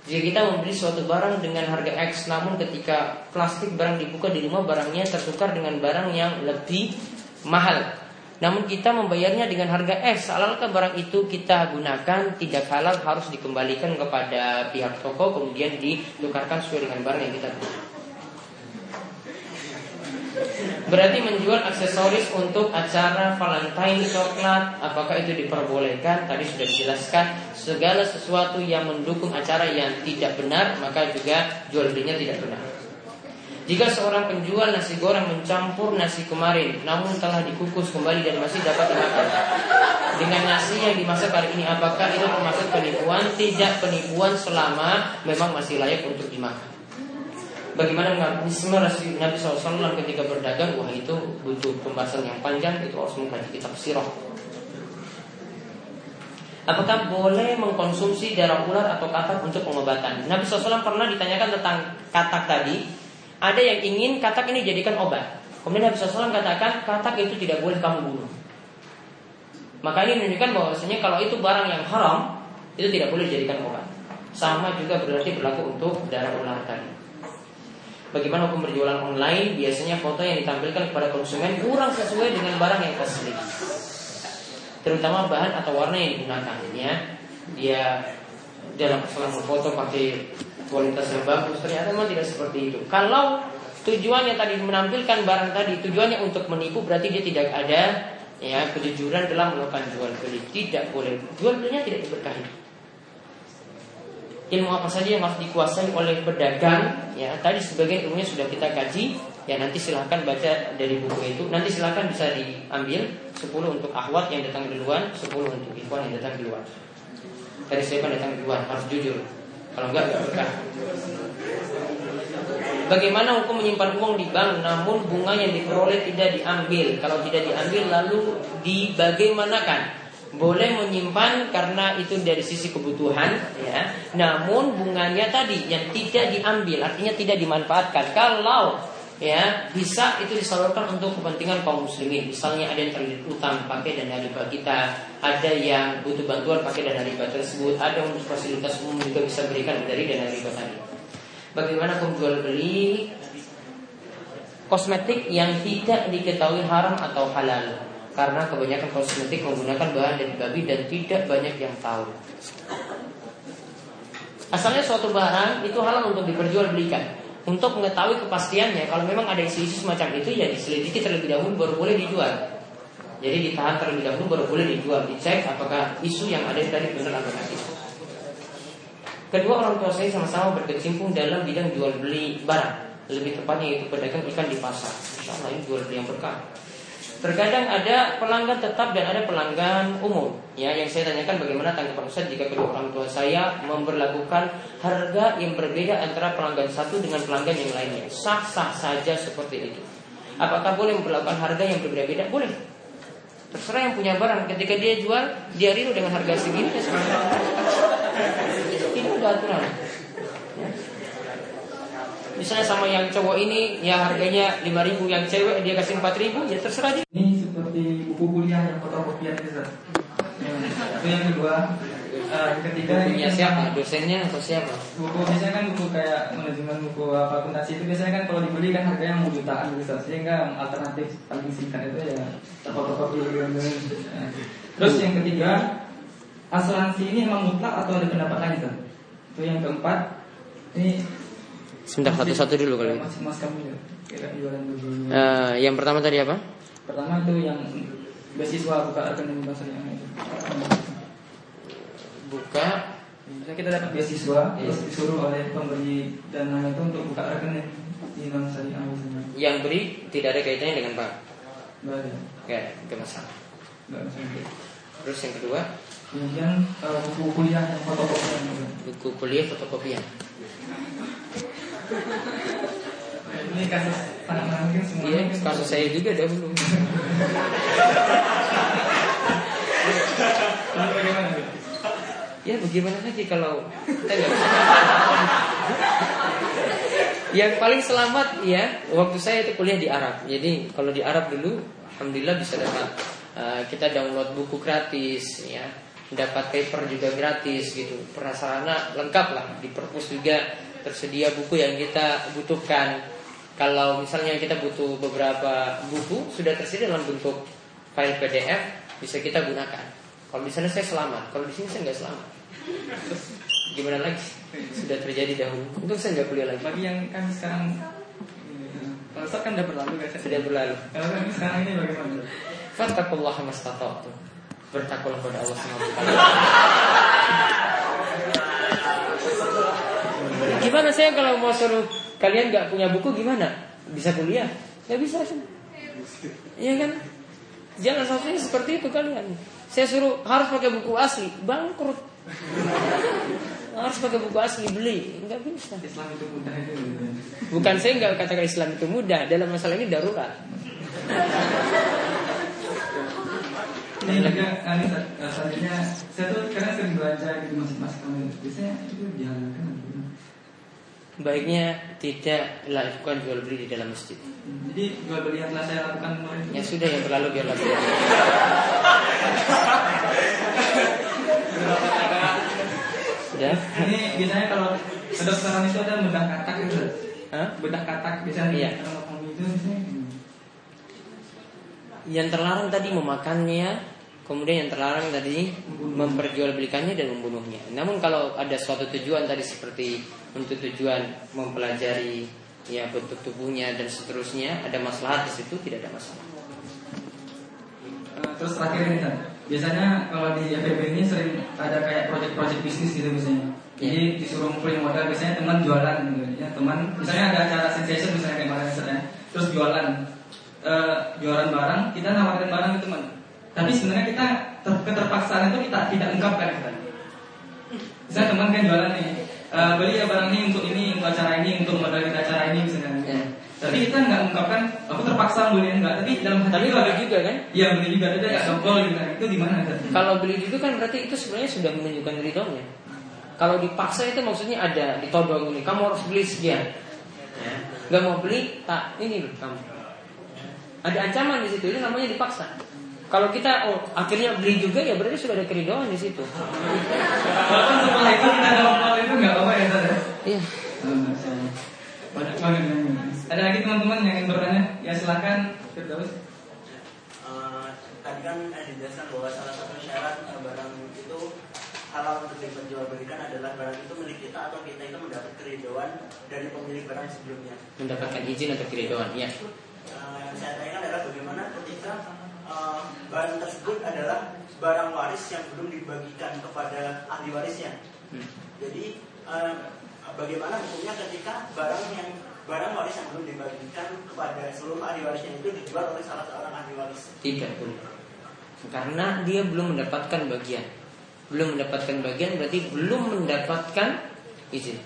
Jika kita membeli suatu barang dengan harga X Namun ketika plastik barang dibuka di rumah Barangnya tertukar dengan barang yang lebih mahal Namun kita membayarnya dengan harga X Halalkah barang itu kita gunakan Tidak halal harus dikembalikan kepada pihak toko Kemudian ditukarkan sesuai dengan barang yang kita beli Berarti menjual aksesoris untuk acara Valentine coklat Apakah itu diperbolehkan? Tadi sudah dijelaskan Segala sesuatu yang mendukung acara yang tidak benar Maka juga jual belinya tidak benar jika seorang penjual nasi goreng mencampur nasi kemarin Namun telah dikukus kembali dan masih dapat dimakan Dengan nasi yang dimasak kali ini Apakah itu termasuk penipuan? Tidak penipuan selama memang masih layak untuk dimakan bagaimana mekanisme Nabi SAW ketika berdagang wah itu butuh pembahasan yang panjang itu harus mengkaji kitab sirah Apakah boleh mengkonsumsi darah ular atau katak untuk pengobatan? Nabi SAW pernah ditanyakan tentang katak tadi. Ada yang ingin katak ini jadikan obat. Kemudian Nabi SAW katakan katak itu tidak boleh kamu bunuh. Maka ini menunjukkan bahwasanya kalau itu barang yang haram itu tidak boleh dijadikan obat. Sama juga berarti berlaku untuk darah ular tadi. Bagaimana hukum berjualan online? Biasanya foto yang ditampilkan kepada konsumen kurang sesuai dengan barang yang asli. Terutama bahan atau warna yang digunakan ya. Dia dalam selama foto pakai kualitas yang bagus ternyata memang tidak seperti itu. Kalau tujuannya tadi menampilkan barang tadi tujuannya untuk menipu berarti dia tidak ada ya kejujuran dalam melakukan jual beli tidak boleh jual belinya tidak diberkahi ilmu apa saja yang harus dikuasai oleh pedagang? Ya tadi sebagian ilmunya sudah kita kaji. Ya nanti silahkan baca dari buku itu. Nanti silahkan bisa diambil. 10 untuk ahwat yang datang duluan 10 untuk ikhwan yang datang duluan. Dari siapa datang duluan? Harus jujur. Kalau enggak enggak berkah. Bagaimana hukum menyimpan uang di bank namun bunga yang diperoleh tidak diambil? Kalau tidak diambil lalu dibagaimanakan? Boleh menyimpan karena itu dari sisi kebutuhan ya. Namun bunganya tadi yang tidak diambil artinya tidak dimanfaatkan. Kalau ya bisa itu disalurkan untuk kepentingan kaum muslimin. Misalnya ada yang terlilit utang pakai dana riba kita. Ada yang butuh bantuan pakai dana riba tersebut. Ada untuk fasilitas umum juga bisa berikan dari dana riba tadi. Bagaimana jual beli kosmetik yang tidak diketahui haram atau halal karena kebanyakan kosmetik menggunakan bahan dari babi dan tidak banyak yang tahu. Asalnya suatu barang itu halal untuk diperjualbelikan. Untuk mengetahui kepastiannya, kalau memang ada isu-isu semacam itu, ya diselidiki terlebih dahulu baru boleh dijual. Jadi ditahan terlebih dahulu baru boleh dijual, dicek apakah isu yang ada tadi benar atau tidak. Kedua orang tua saya sama-sama berkecimpung dalam bidang jual beli barang. Lebih tepatnya itu pedagang ikan di pasar. Insya Allah ini jual beli yang berkah. Terkadang ada pelanggan tetap dan ada pelanggan umum. Ya, yang saya tanyakan bagaimana tanggapan Ustaz jika kedua orang tua saya memperlakukan harga yang berbeda antara pelanggan satu dengan pelanggan yang lainnya. Sah-sah saja seperti itu. Apakah boleh memperlakukan harga yang berbeda-beda? Boleh. Terserah yang punya barang. Ketika dia jual, dia riru dengan harga segini. Ya Ini udah aturan. Ya. Misalnya sama yang cowok ini ya harganya 5000 yang cewek dia kasih 4000 ya terserah dia. Ini seperti buku kuliah yang fotokopian itu Ustaz. Ya, Itu yang kedua. Eh, yang ketiga ini siapa? Dosennya atau siapa? buku biasanya kan buku kayak manajemen buku apa akuntansi itu biasanya kan kalau dibeli kan harganya mau jutaan gitu sehingga alternatif paling singkat itu ya fotokopi gitu. Nah, Terus yang ketiga asuransi ini emang mutlak atau ada pendapat lain? Itu yang keempat ini Sebentar satu-satu dulu kali. Mas, mas kami ya, kira jualan. Eh, yang pertama tadi apa? Pertama itu yang beasiswa buka rekening bank syariah itu. Buka Misalnya kita dapat beasiswa, terus disuruh oleh pemberi dana itu untuk buka rekening di bank syariah yang beri tidak ada kaitannya dengan bank. Enggak ada, Ya, itu masalah. enggak masalah. Terus yang kedua, Kemudian eh, buku kuliah yang fotokopian buku kuliah fotokopian. Ini kasus sangat mungkin semuanya. Iya, kasus saya juga dahulu. Lalu bagaimana? Bu? Ya bagaimana lagi kalau kita nggak bisa. Yang paling selamat ya waktu saya itu kuliah di Arab. Jadi kalau di Arab dulu, alhamdulillah bisa dapat eh, kita download buku gratis ya, dapat paper juga gratis gitu. Prasarana lengkap lah di perpus juga tersedia buku yang kita butuhkan. Kalau misalnya kita butuh beberapa buku sudah tersedia dalam bentuk file PDF bisa kita gunakan. Kalau di sana saya selamat, kalau di sini saya nggak selamat. Terus gimana lagi? Sudah terjadi dahulu. Untuk saya nggak kuliah lagi. Bagi yang kan sekarang kalau Ustaz kan udah berlalu kan Sudah berlalu. Kalau kami sekarang ini bagaimana? Fattakullah mastata'tu. Bertakwalah pada Allah SWT. Gimana saya kalau mau suruh kalian nggak punya buku gimana? Bisa kuliah? Nggak bisa sih. Iya kan? Jangan sampai seperti itu kalian. Saya suruh harus pakai buku asli, bangkrut. harus pakai buku asli beli, nggak bisa. Islam itu mudah itu. gitu. Bukan saya nggak katakan Islam itu mudah, dalam masalah ini darurat. Ini juga kali selanjutnya saya tuh karena sering baca di masjid-masjid kami biasanya itu dihalalkan gimana? Baiknya tidak lakukan jual beli di dalam masjid. Jadi jual beli yang telah saya lakukan kemarin Ya sudah yang berlalu biarlah berlalu. Sudah? Ini biasanya kalau kedokteran itu ada bedah katak gitu. Hah? Bedah katak biasanya Iya. kalau itu? Yang terlarang tadi memakannya, kemudian yang terlarang tadi memperjualbelikannya dan membunuhnya. Namun kalau ada suatu tujuan tadi seperti untuk tujuan mempelajari ya bentuk tubuhnya dan seterusnya, ada masalah di situ tidak ada masalah. Eh, Terus terakhir ini kan, biasanya kalau di FEB ini sering ada kayak project-project bisnis gitu biasanya. Jadi disuruh ngumpulin modal biasanya teman jualan gitu ya teman misalnya ada acara sensation misalnya kemarin misalnya terus jualan Eh, jualan barang kita nawarin barang ke teman tapi sebenarnya kita ter- keterpaksaan itu kita tidak ungkapkan kan misalnya teman kan jualan nih eh, beli ya barang ini untuk ini untuk acara ini untuk modal kita acara ini misalnya Ya. tapi kita nggak ungkapkan aku terpaksa beli enggak tapi dalam hati Tapi beli juga kan? Iya beli juga ada agak dongkol gitu kan. Itu gimana kan? Kalau beli itu kan berarti itu sebenarnya sudah menunjukkan ridhonya. Kalau dipaksa itu maksudnya ada ditodong ini, kamu harus beli sekian. Ya. Gak mau beli, tak ini loh kamu. Ada ancaman di situ, itu namanya dipaksa. Kalau kita oh akhirnya beli juga ya berarti sudah ada keridoan di situ. Walaupun setelah itu kita dongkol itu nggak apa-apa ya ya? Iya. Hmm, saya- Banyak banget yang ini. Ada lagi teman-teman yang ingin bertanya? Ya silakan. Firdaus. Eh, tadi kan eh, dijelaskan bahwa salah satu syarat eh, barang itu halal untuk diperjualbelikan adalah barang itu milik kita atau kita itu mendapat keridhaan dari pemilik barang sebelumnya. Mendapatkan izin atau keridoan, ya. Eh, yang saya tanyakan adalah bagaimana ketika eh, barang tersebut adalah barang waris yang belum dibagikan kepada ahli warisnya. Hmm. Jadi eh, bagaimana hukumnya ketika barang yang barang waris yang belum dibagikan kepada seluruh ahli warisnya itu dijual oleh salah seorang ahli waris. Tidak boleh. Karena dia belum mendapatkan bagian. Belum mendapatkan bagian berarti belum mendapatkan izin.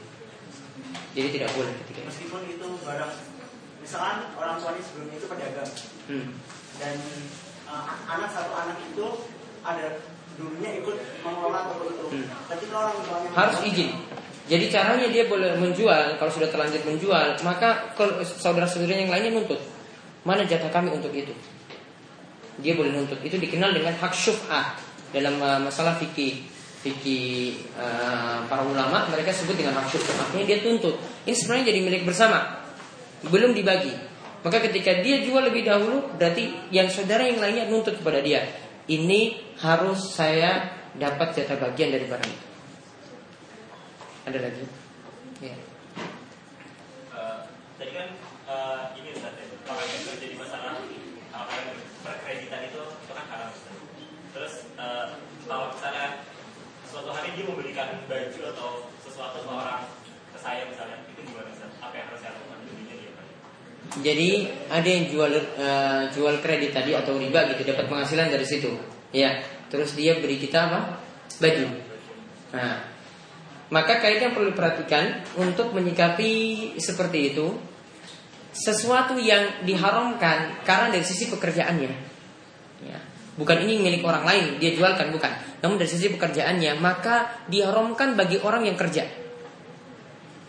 Jadi tidak boleh ketika. Meskipun itu barang misalkan orang tuanya sebelumnya itu pedagang Hmm. dan uh, anak satu anak itu ada dulunya ikut mengelola toko itu. Hmm. Ketika orang tuanya Harus izin. Jadi caranya dia boleh menjual kalau sudah terlanjur menjual, maka saudara-saudara yang lainnya nuntut. Mana jatah kami untuk itu? Dia boleh nuntut. Itu dikenal dengan hak syuf'ah dalam uh, masalah fikih fikih uh, para ulama mereka sebut dengan hak syuf'ah. Artinya dia tuntut. Ini sebenarnya jadi milik bersama. Belum dibagi. Maka ketika dia jual lebih dahulu berarti yang saudara yang lainnya nuntut kepada dia. Ini harus saya dapat jatah bagian dari barang itu. Ada lagi? Ya. Eh, tadi kan eh, ini Ustaz ya, yang terjadi masalah apa yang perkreditan itu itu kan haram. Terus eh, kalau misalnya suatu hari dia memberikan baju atau sesuatu ke orang ke saya misalnya itu gimana Ustaz? Apa yang harus saya lakukan? Jadi ada yang jual eh, jual kredit tadi atau riba gitu dapat penghasilan dari situ. Ya. Terus dia beri kita apa? Baju. Nah, maka kaidah yang perlu diperhatikan untuk menyikapi seperti itu sesuatu yang diharamkan karena dari sisi pekerjaannya. Ya. Bukan ini milik orang lain, dia jualkan bukan. Namun dari sisi pekerjaannya, maka diharamkan bagi orang yang kerja.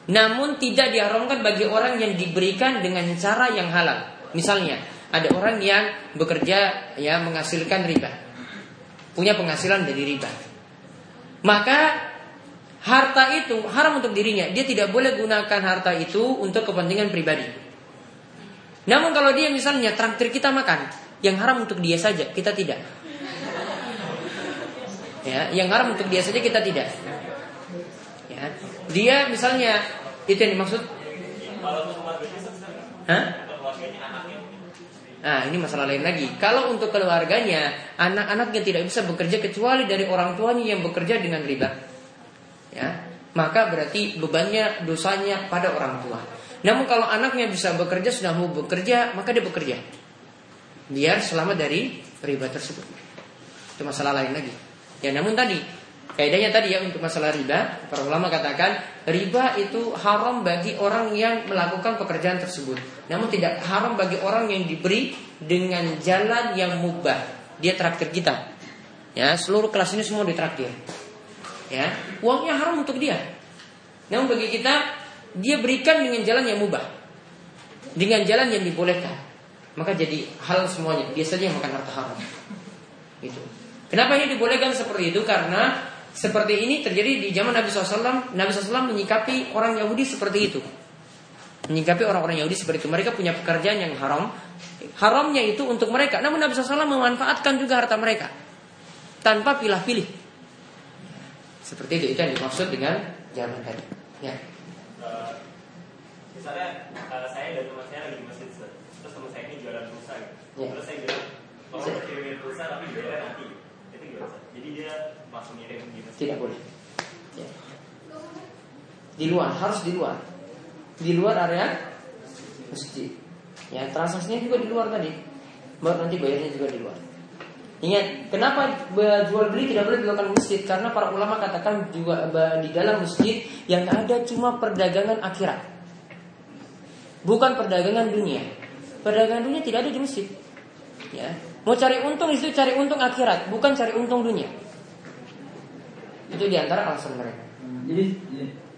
Namun tidak diharamkan bagi orang yang diberikan dengan cara yang halal. Misalnya, ada orang yang bekerja ya menghasilkan riba. Punya penghasilan dari riba. Maka harta itu haram untuk dirinya. Dia tidak boleh gunakan harta itu untuk kepentingan pribadi. Namun kalau dia misalnya traktir kita makan, yang haram untuk dia saja, kita tidak. Ya, yang haram untuk dia saja kita tidak. Ya. Dia misalnya itu yang dimaksud. Hah? Nah, ini masalah lain lagi. Kalau untuk keluarganya, anak-anaknya tidak bisa bekerja kecuali dari orang tuanya yang bekerja dengan riba. Ya, maka berarti bebannya dosanya pada orang tua. Namun kalau anaknya bisa bekerja sudah mau bekerja, maka dia bekerja. Biar selamat dari riba tersebut. Itu masalah lain lagi. Ya, namun tadi kaidahnya tadi ya untuk masalah riba, para ulama katakan riba itu haram bagi orang yang melakukan pekerjaan tersebut. Namun tidak haram bagi orang yang diberi dengan jalan yang mubah. Dia traktir kita. Ya, seluruh kelas ini semua ditraktir. Ya, uangnya haram untuk dia. Namun bagi kita dia berikan dengan jalan yang mubah. Dengan jalan yang dibolehkan. Maka jadi hal semuanya. Dia saja yang makan harta haram. Itu. Kenapa ini dibolehkan seperti itu? Karena seperti ini terjadi di zaman Nabi SAW. Nabi SAW menyikapi orang Yahudi seperti itu. Menyikapi orang-orang Yahudi seperti itu. Mereka punya pekerjaan yang haram. Haramnya itu untuk mereka. Namun Nabi SAW memanfaatkan juga harta mereka. Tanpa pilah-pilih. Seperti itu. Itu yang dimaksud dengan zaman tadi. Ya. Eh, misalnya eh, saya dan teman saya lagi di masjid terus teman saya ini jualan pulsa gitu. Ya. terus saya bilang tolong kirimin pulsa tapi bayarnya nanti? Jadi dia langsung ngirim masjid Tidak boleh. Ya. Di luar, harus di luar. Di luar area masjid. Ya, transaksinya juga di luar tadi. Baru nanti bayarnya juga di luar. Ingat, kenapa jual beli tidak boleh dilakukan di masjid? Karena para ulama katakan juga di dalam masjid yang ada cuma perdagangan akhirat. Bukan perdagangan dunia. Perdagangan dunia tidak ada di masjid. Ya. Mau cari untung itu cari untung akhirat, bukan cari untung dunia. Itu di antara alasan mereka. Hmm, Jadi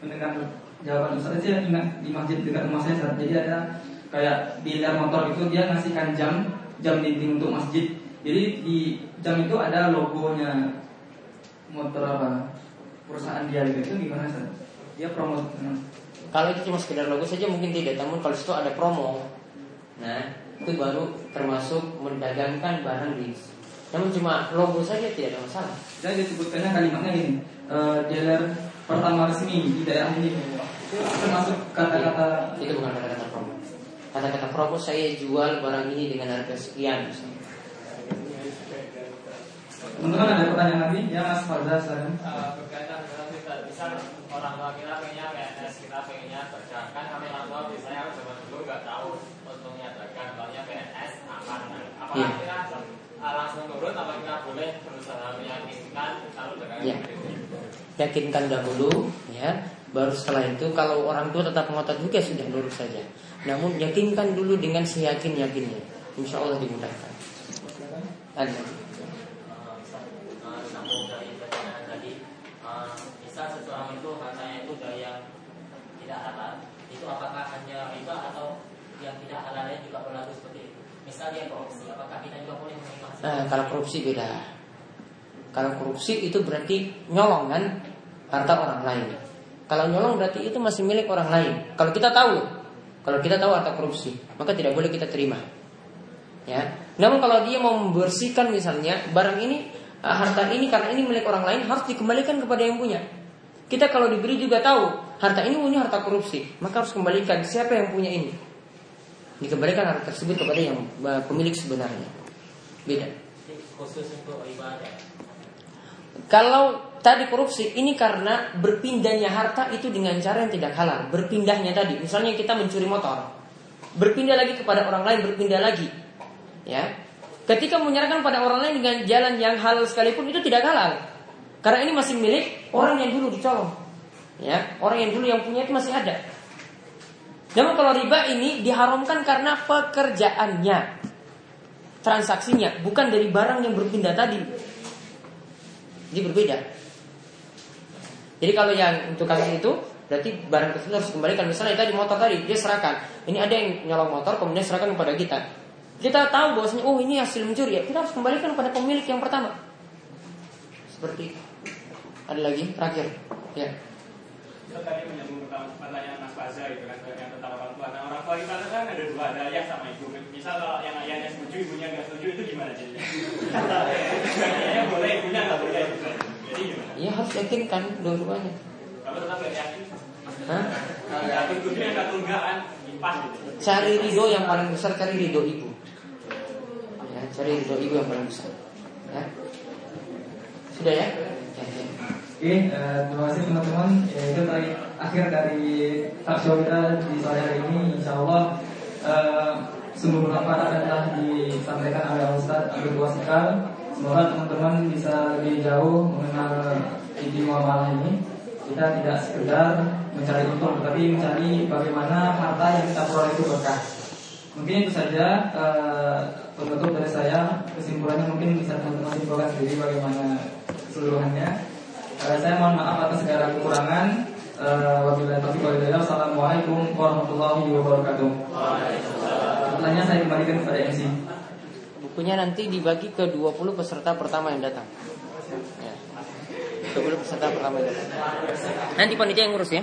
mendengar jawaban Ustaz saya ingat di masjid dekat rumah saya Ustaz. Jadi ada kayak dealer motor itu dia ngasihkan jam jam dinding untuk masjid. Jadi di jam itu ada logonya motor apa perusahaan dia gitu itu gimana Ustaz? Dia promo hmm. Kalau itu cuma sekedar logo saja mungkin tidak, namun kalau itu ada promo, nah itu baru termasuk mendagangkan barang di. Namun cuma logo saja tidak ada masalah. Dan disebutkannya kalimatnya gini, eh, dealer pertama resmi di daerah ini. Itu termasuk kata-kata Itu bukan kata-kata promo. Kata-kata promo saya jual barang ini dengan harga sekian. misalnya. Teman-teman ada pertanyaan lagi? Ya Mas Farza silakan. Eh, berkaitan dengan kita misal orang tua kita pengennya PNS kita pengennya dagang kan kami orang tua biasanya zaman dulu nggak tahu untungnya dagang taunya PNS aman apakah Iya. kita langsung turun apa kita boleh berusaha meyakinkan kalau dagang Iya. Yakinkan dahulu ya. Baru setelah itu kalau orang tua tetap ngotot juga sudah lurus saja. Namun yakinkan dulu dengan seyakin-yakinnya. Insya Allah dimudahkan. Ada Eh, tadi eh, seseorang itu hartanya itu dari yang tidak halal itu apakah hanya riba atau yang tidak halalnya juga berlaku seperti Nah, kalau korupsi beda. Kalau korupsi itu berarti nyolong kan harta orang lain. Kalau nyolong berarti itu masih milik orang lain. Kalau kita tahu, kalau kita tahu harta korupsi, maka tidak boleh kita terima. Ya. Namun kalau dia mau membersihkan misalnya barang ini eh, harta ini karena ini milik orang lain harus dikembalikan kepada yang punya. Kita kalau diberi juga tahu harta ini punya harta korupsi, maka harus kembalikan siapa yang punya ini. Dikembalikan harta tersebut kepada yang eh, pemilik sebenarnya. Beda. khusus untuk ibadah Kalau tadi korupsi ini karena berpindahnya harta itu dengan cara yang tidak halal. Berpindahnya tadi, misalnya kita mencuri motor, berpindah lagi kepada orang lain, berpindah lagi, ya. Ketika menyerahkan pada orang lain dengan jalan yang halal sekalipun itu tidak halal, karena ini masih milik orang yang dulu dicolong, ya. Orang yang dulu yang punya itu masih ada. Namun kalau riba ini diharamkan karena pekerjaannya, transaksinya, bukan dari barang yang berpindah tadi. Jadi berbeda. Jadi kalau yang untuk kasus itu berarti barang tersebut harus kembalikan. Misalnya tadi motor tadi dia serahkan. Ini ada yang nyolong motor kemudian serahkan kepada kita. Kita tahu bahwasanya oh ini hasil mencuri ya. Kita harus kembalikan kepada pemilik yang pertama. Seperti. Ada lagi terakhir. Ya. Itu tadi menyambung pertanyaan Mas Faza itu kan yang tentang orang tua. Nah orang tua kita kan ada dua, ada ayah sama ibu. Misal kalau yang ayahnya setuju, ibunya nggak setuju itu gimana jadinya? Ayahnya boleh, ibunya nggak boleh. Jadi gimana? Ya harus yakinkan dua-duanya. Kalau tetap nggak yakin, Hah? satu setuju yang satu enggak pas gitu. Cari ridho yang paling besar, cari ridho ibu. Ya, cari ridho ibu yang paling besar. Ya. Sudah ya? Oke, eh, terima kasih teman-teman. Ya, itu tadi akhir dari talkshow kita di sore hari ini. Insya Allah eh, sungguh bermanfaat telah disampaikan oleh Ustadz Abdul Wasikal. Semoga teman-teman bisa lebih jauh mengenal inti muamalah ini. Kita tidak sekedar mencari untung, tetapi mencari bagaimana harta yang kita peroleh itu berkah. Mungkin itu saja eh, penutup dari saya. Kesimpulannya mungkin bisa teman-teman simpulkan sendiri bagaimana keseluruhannya. Eh, saya mohon maaf atas segala kekurangan. Eh, Wabillahi taufiq wal hidayah. Assalamualaikum warahmatullahi wabarakatuh. Setelahnya saya kembalikan kepada MC. Bukunya nanti dibagi ke 20 peserta pertama yang datang. Ya. 20 peserta pertama yang datang. Nanti panitia yang ngurus ya.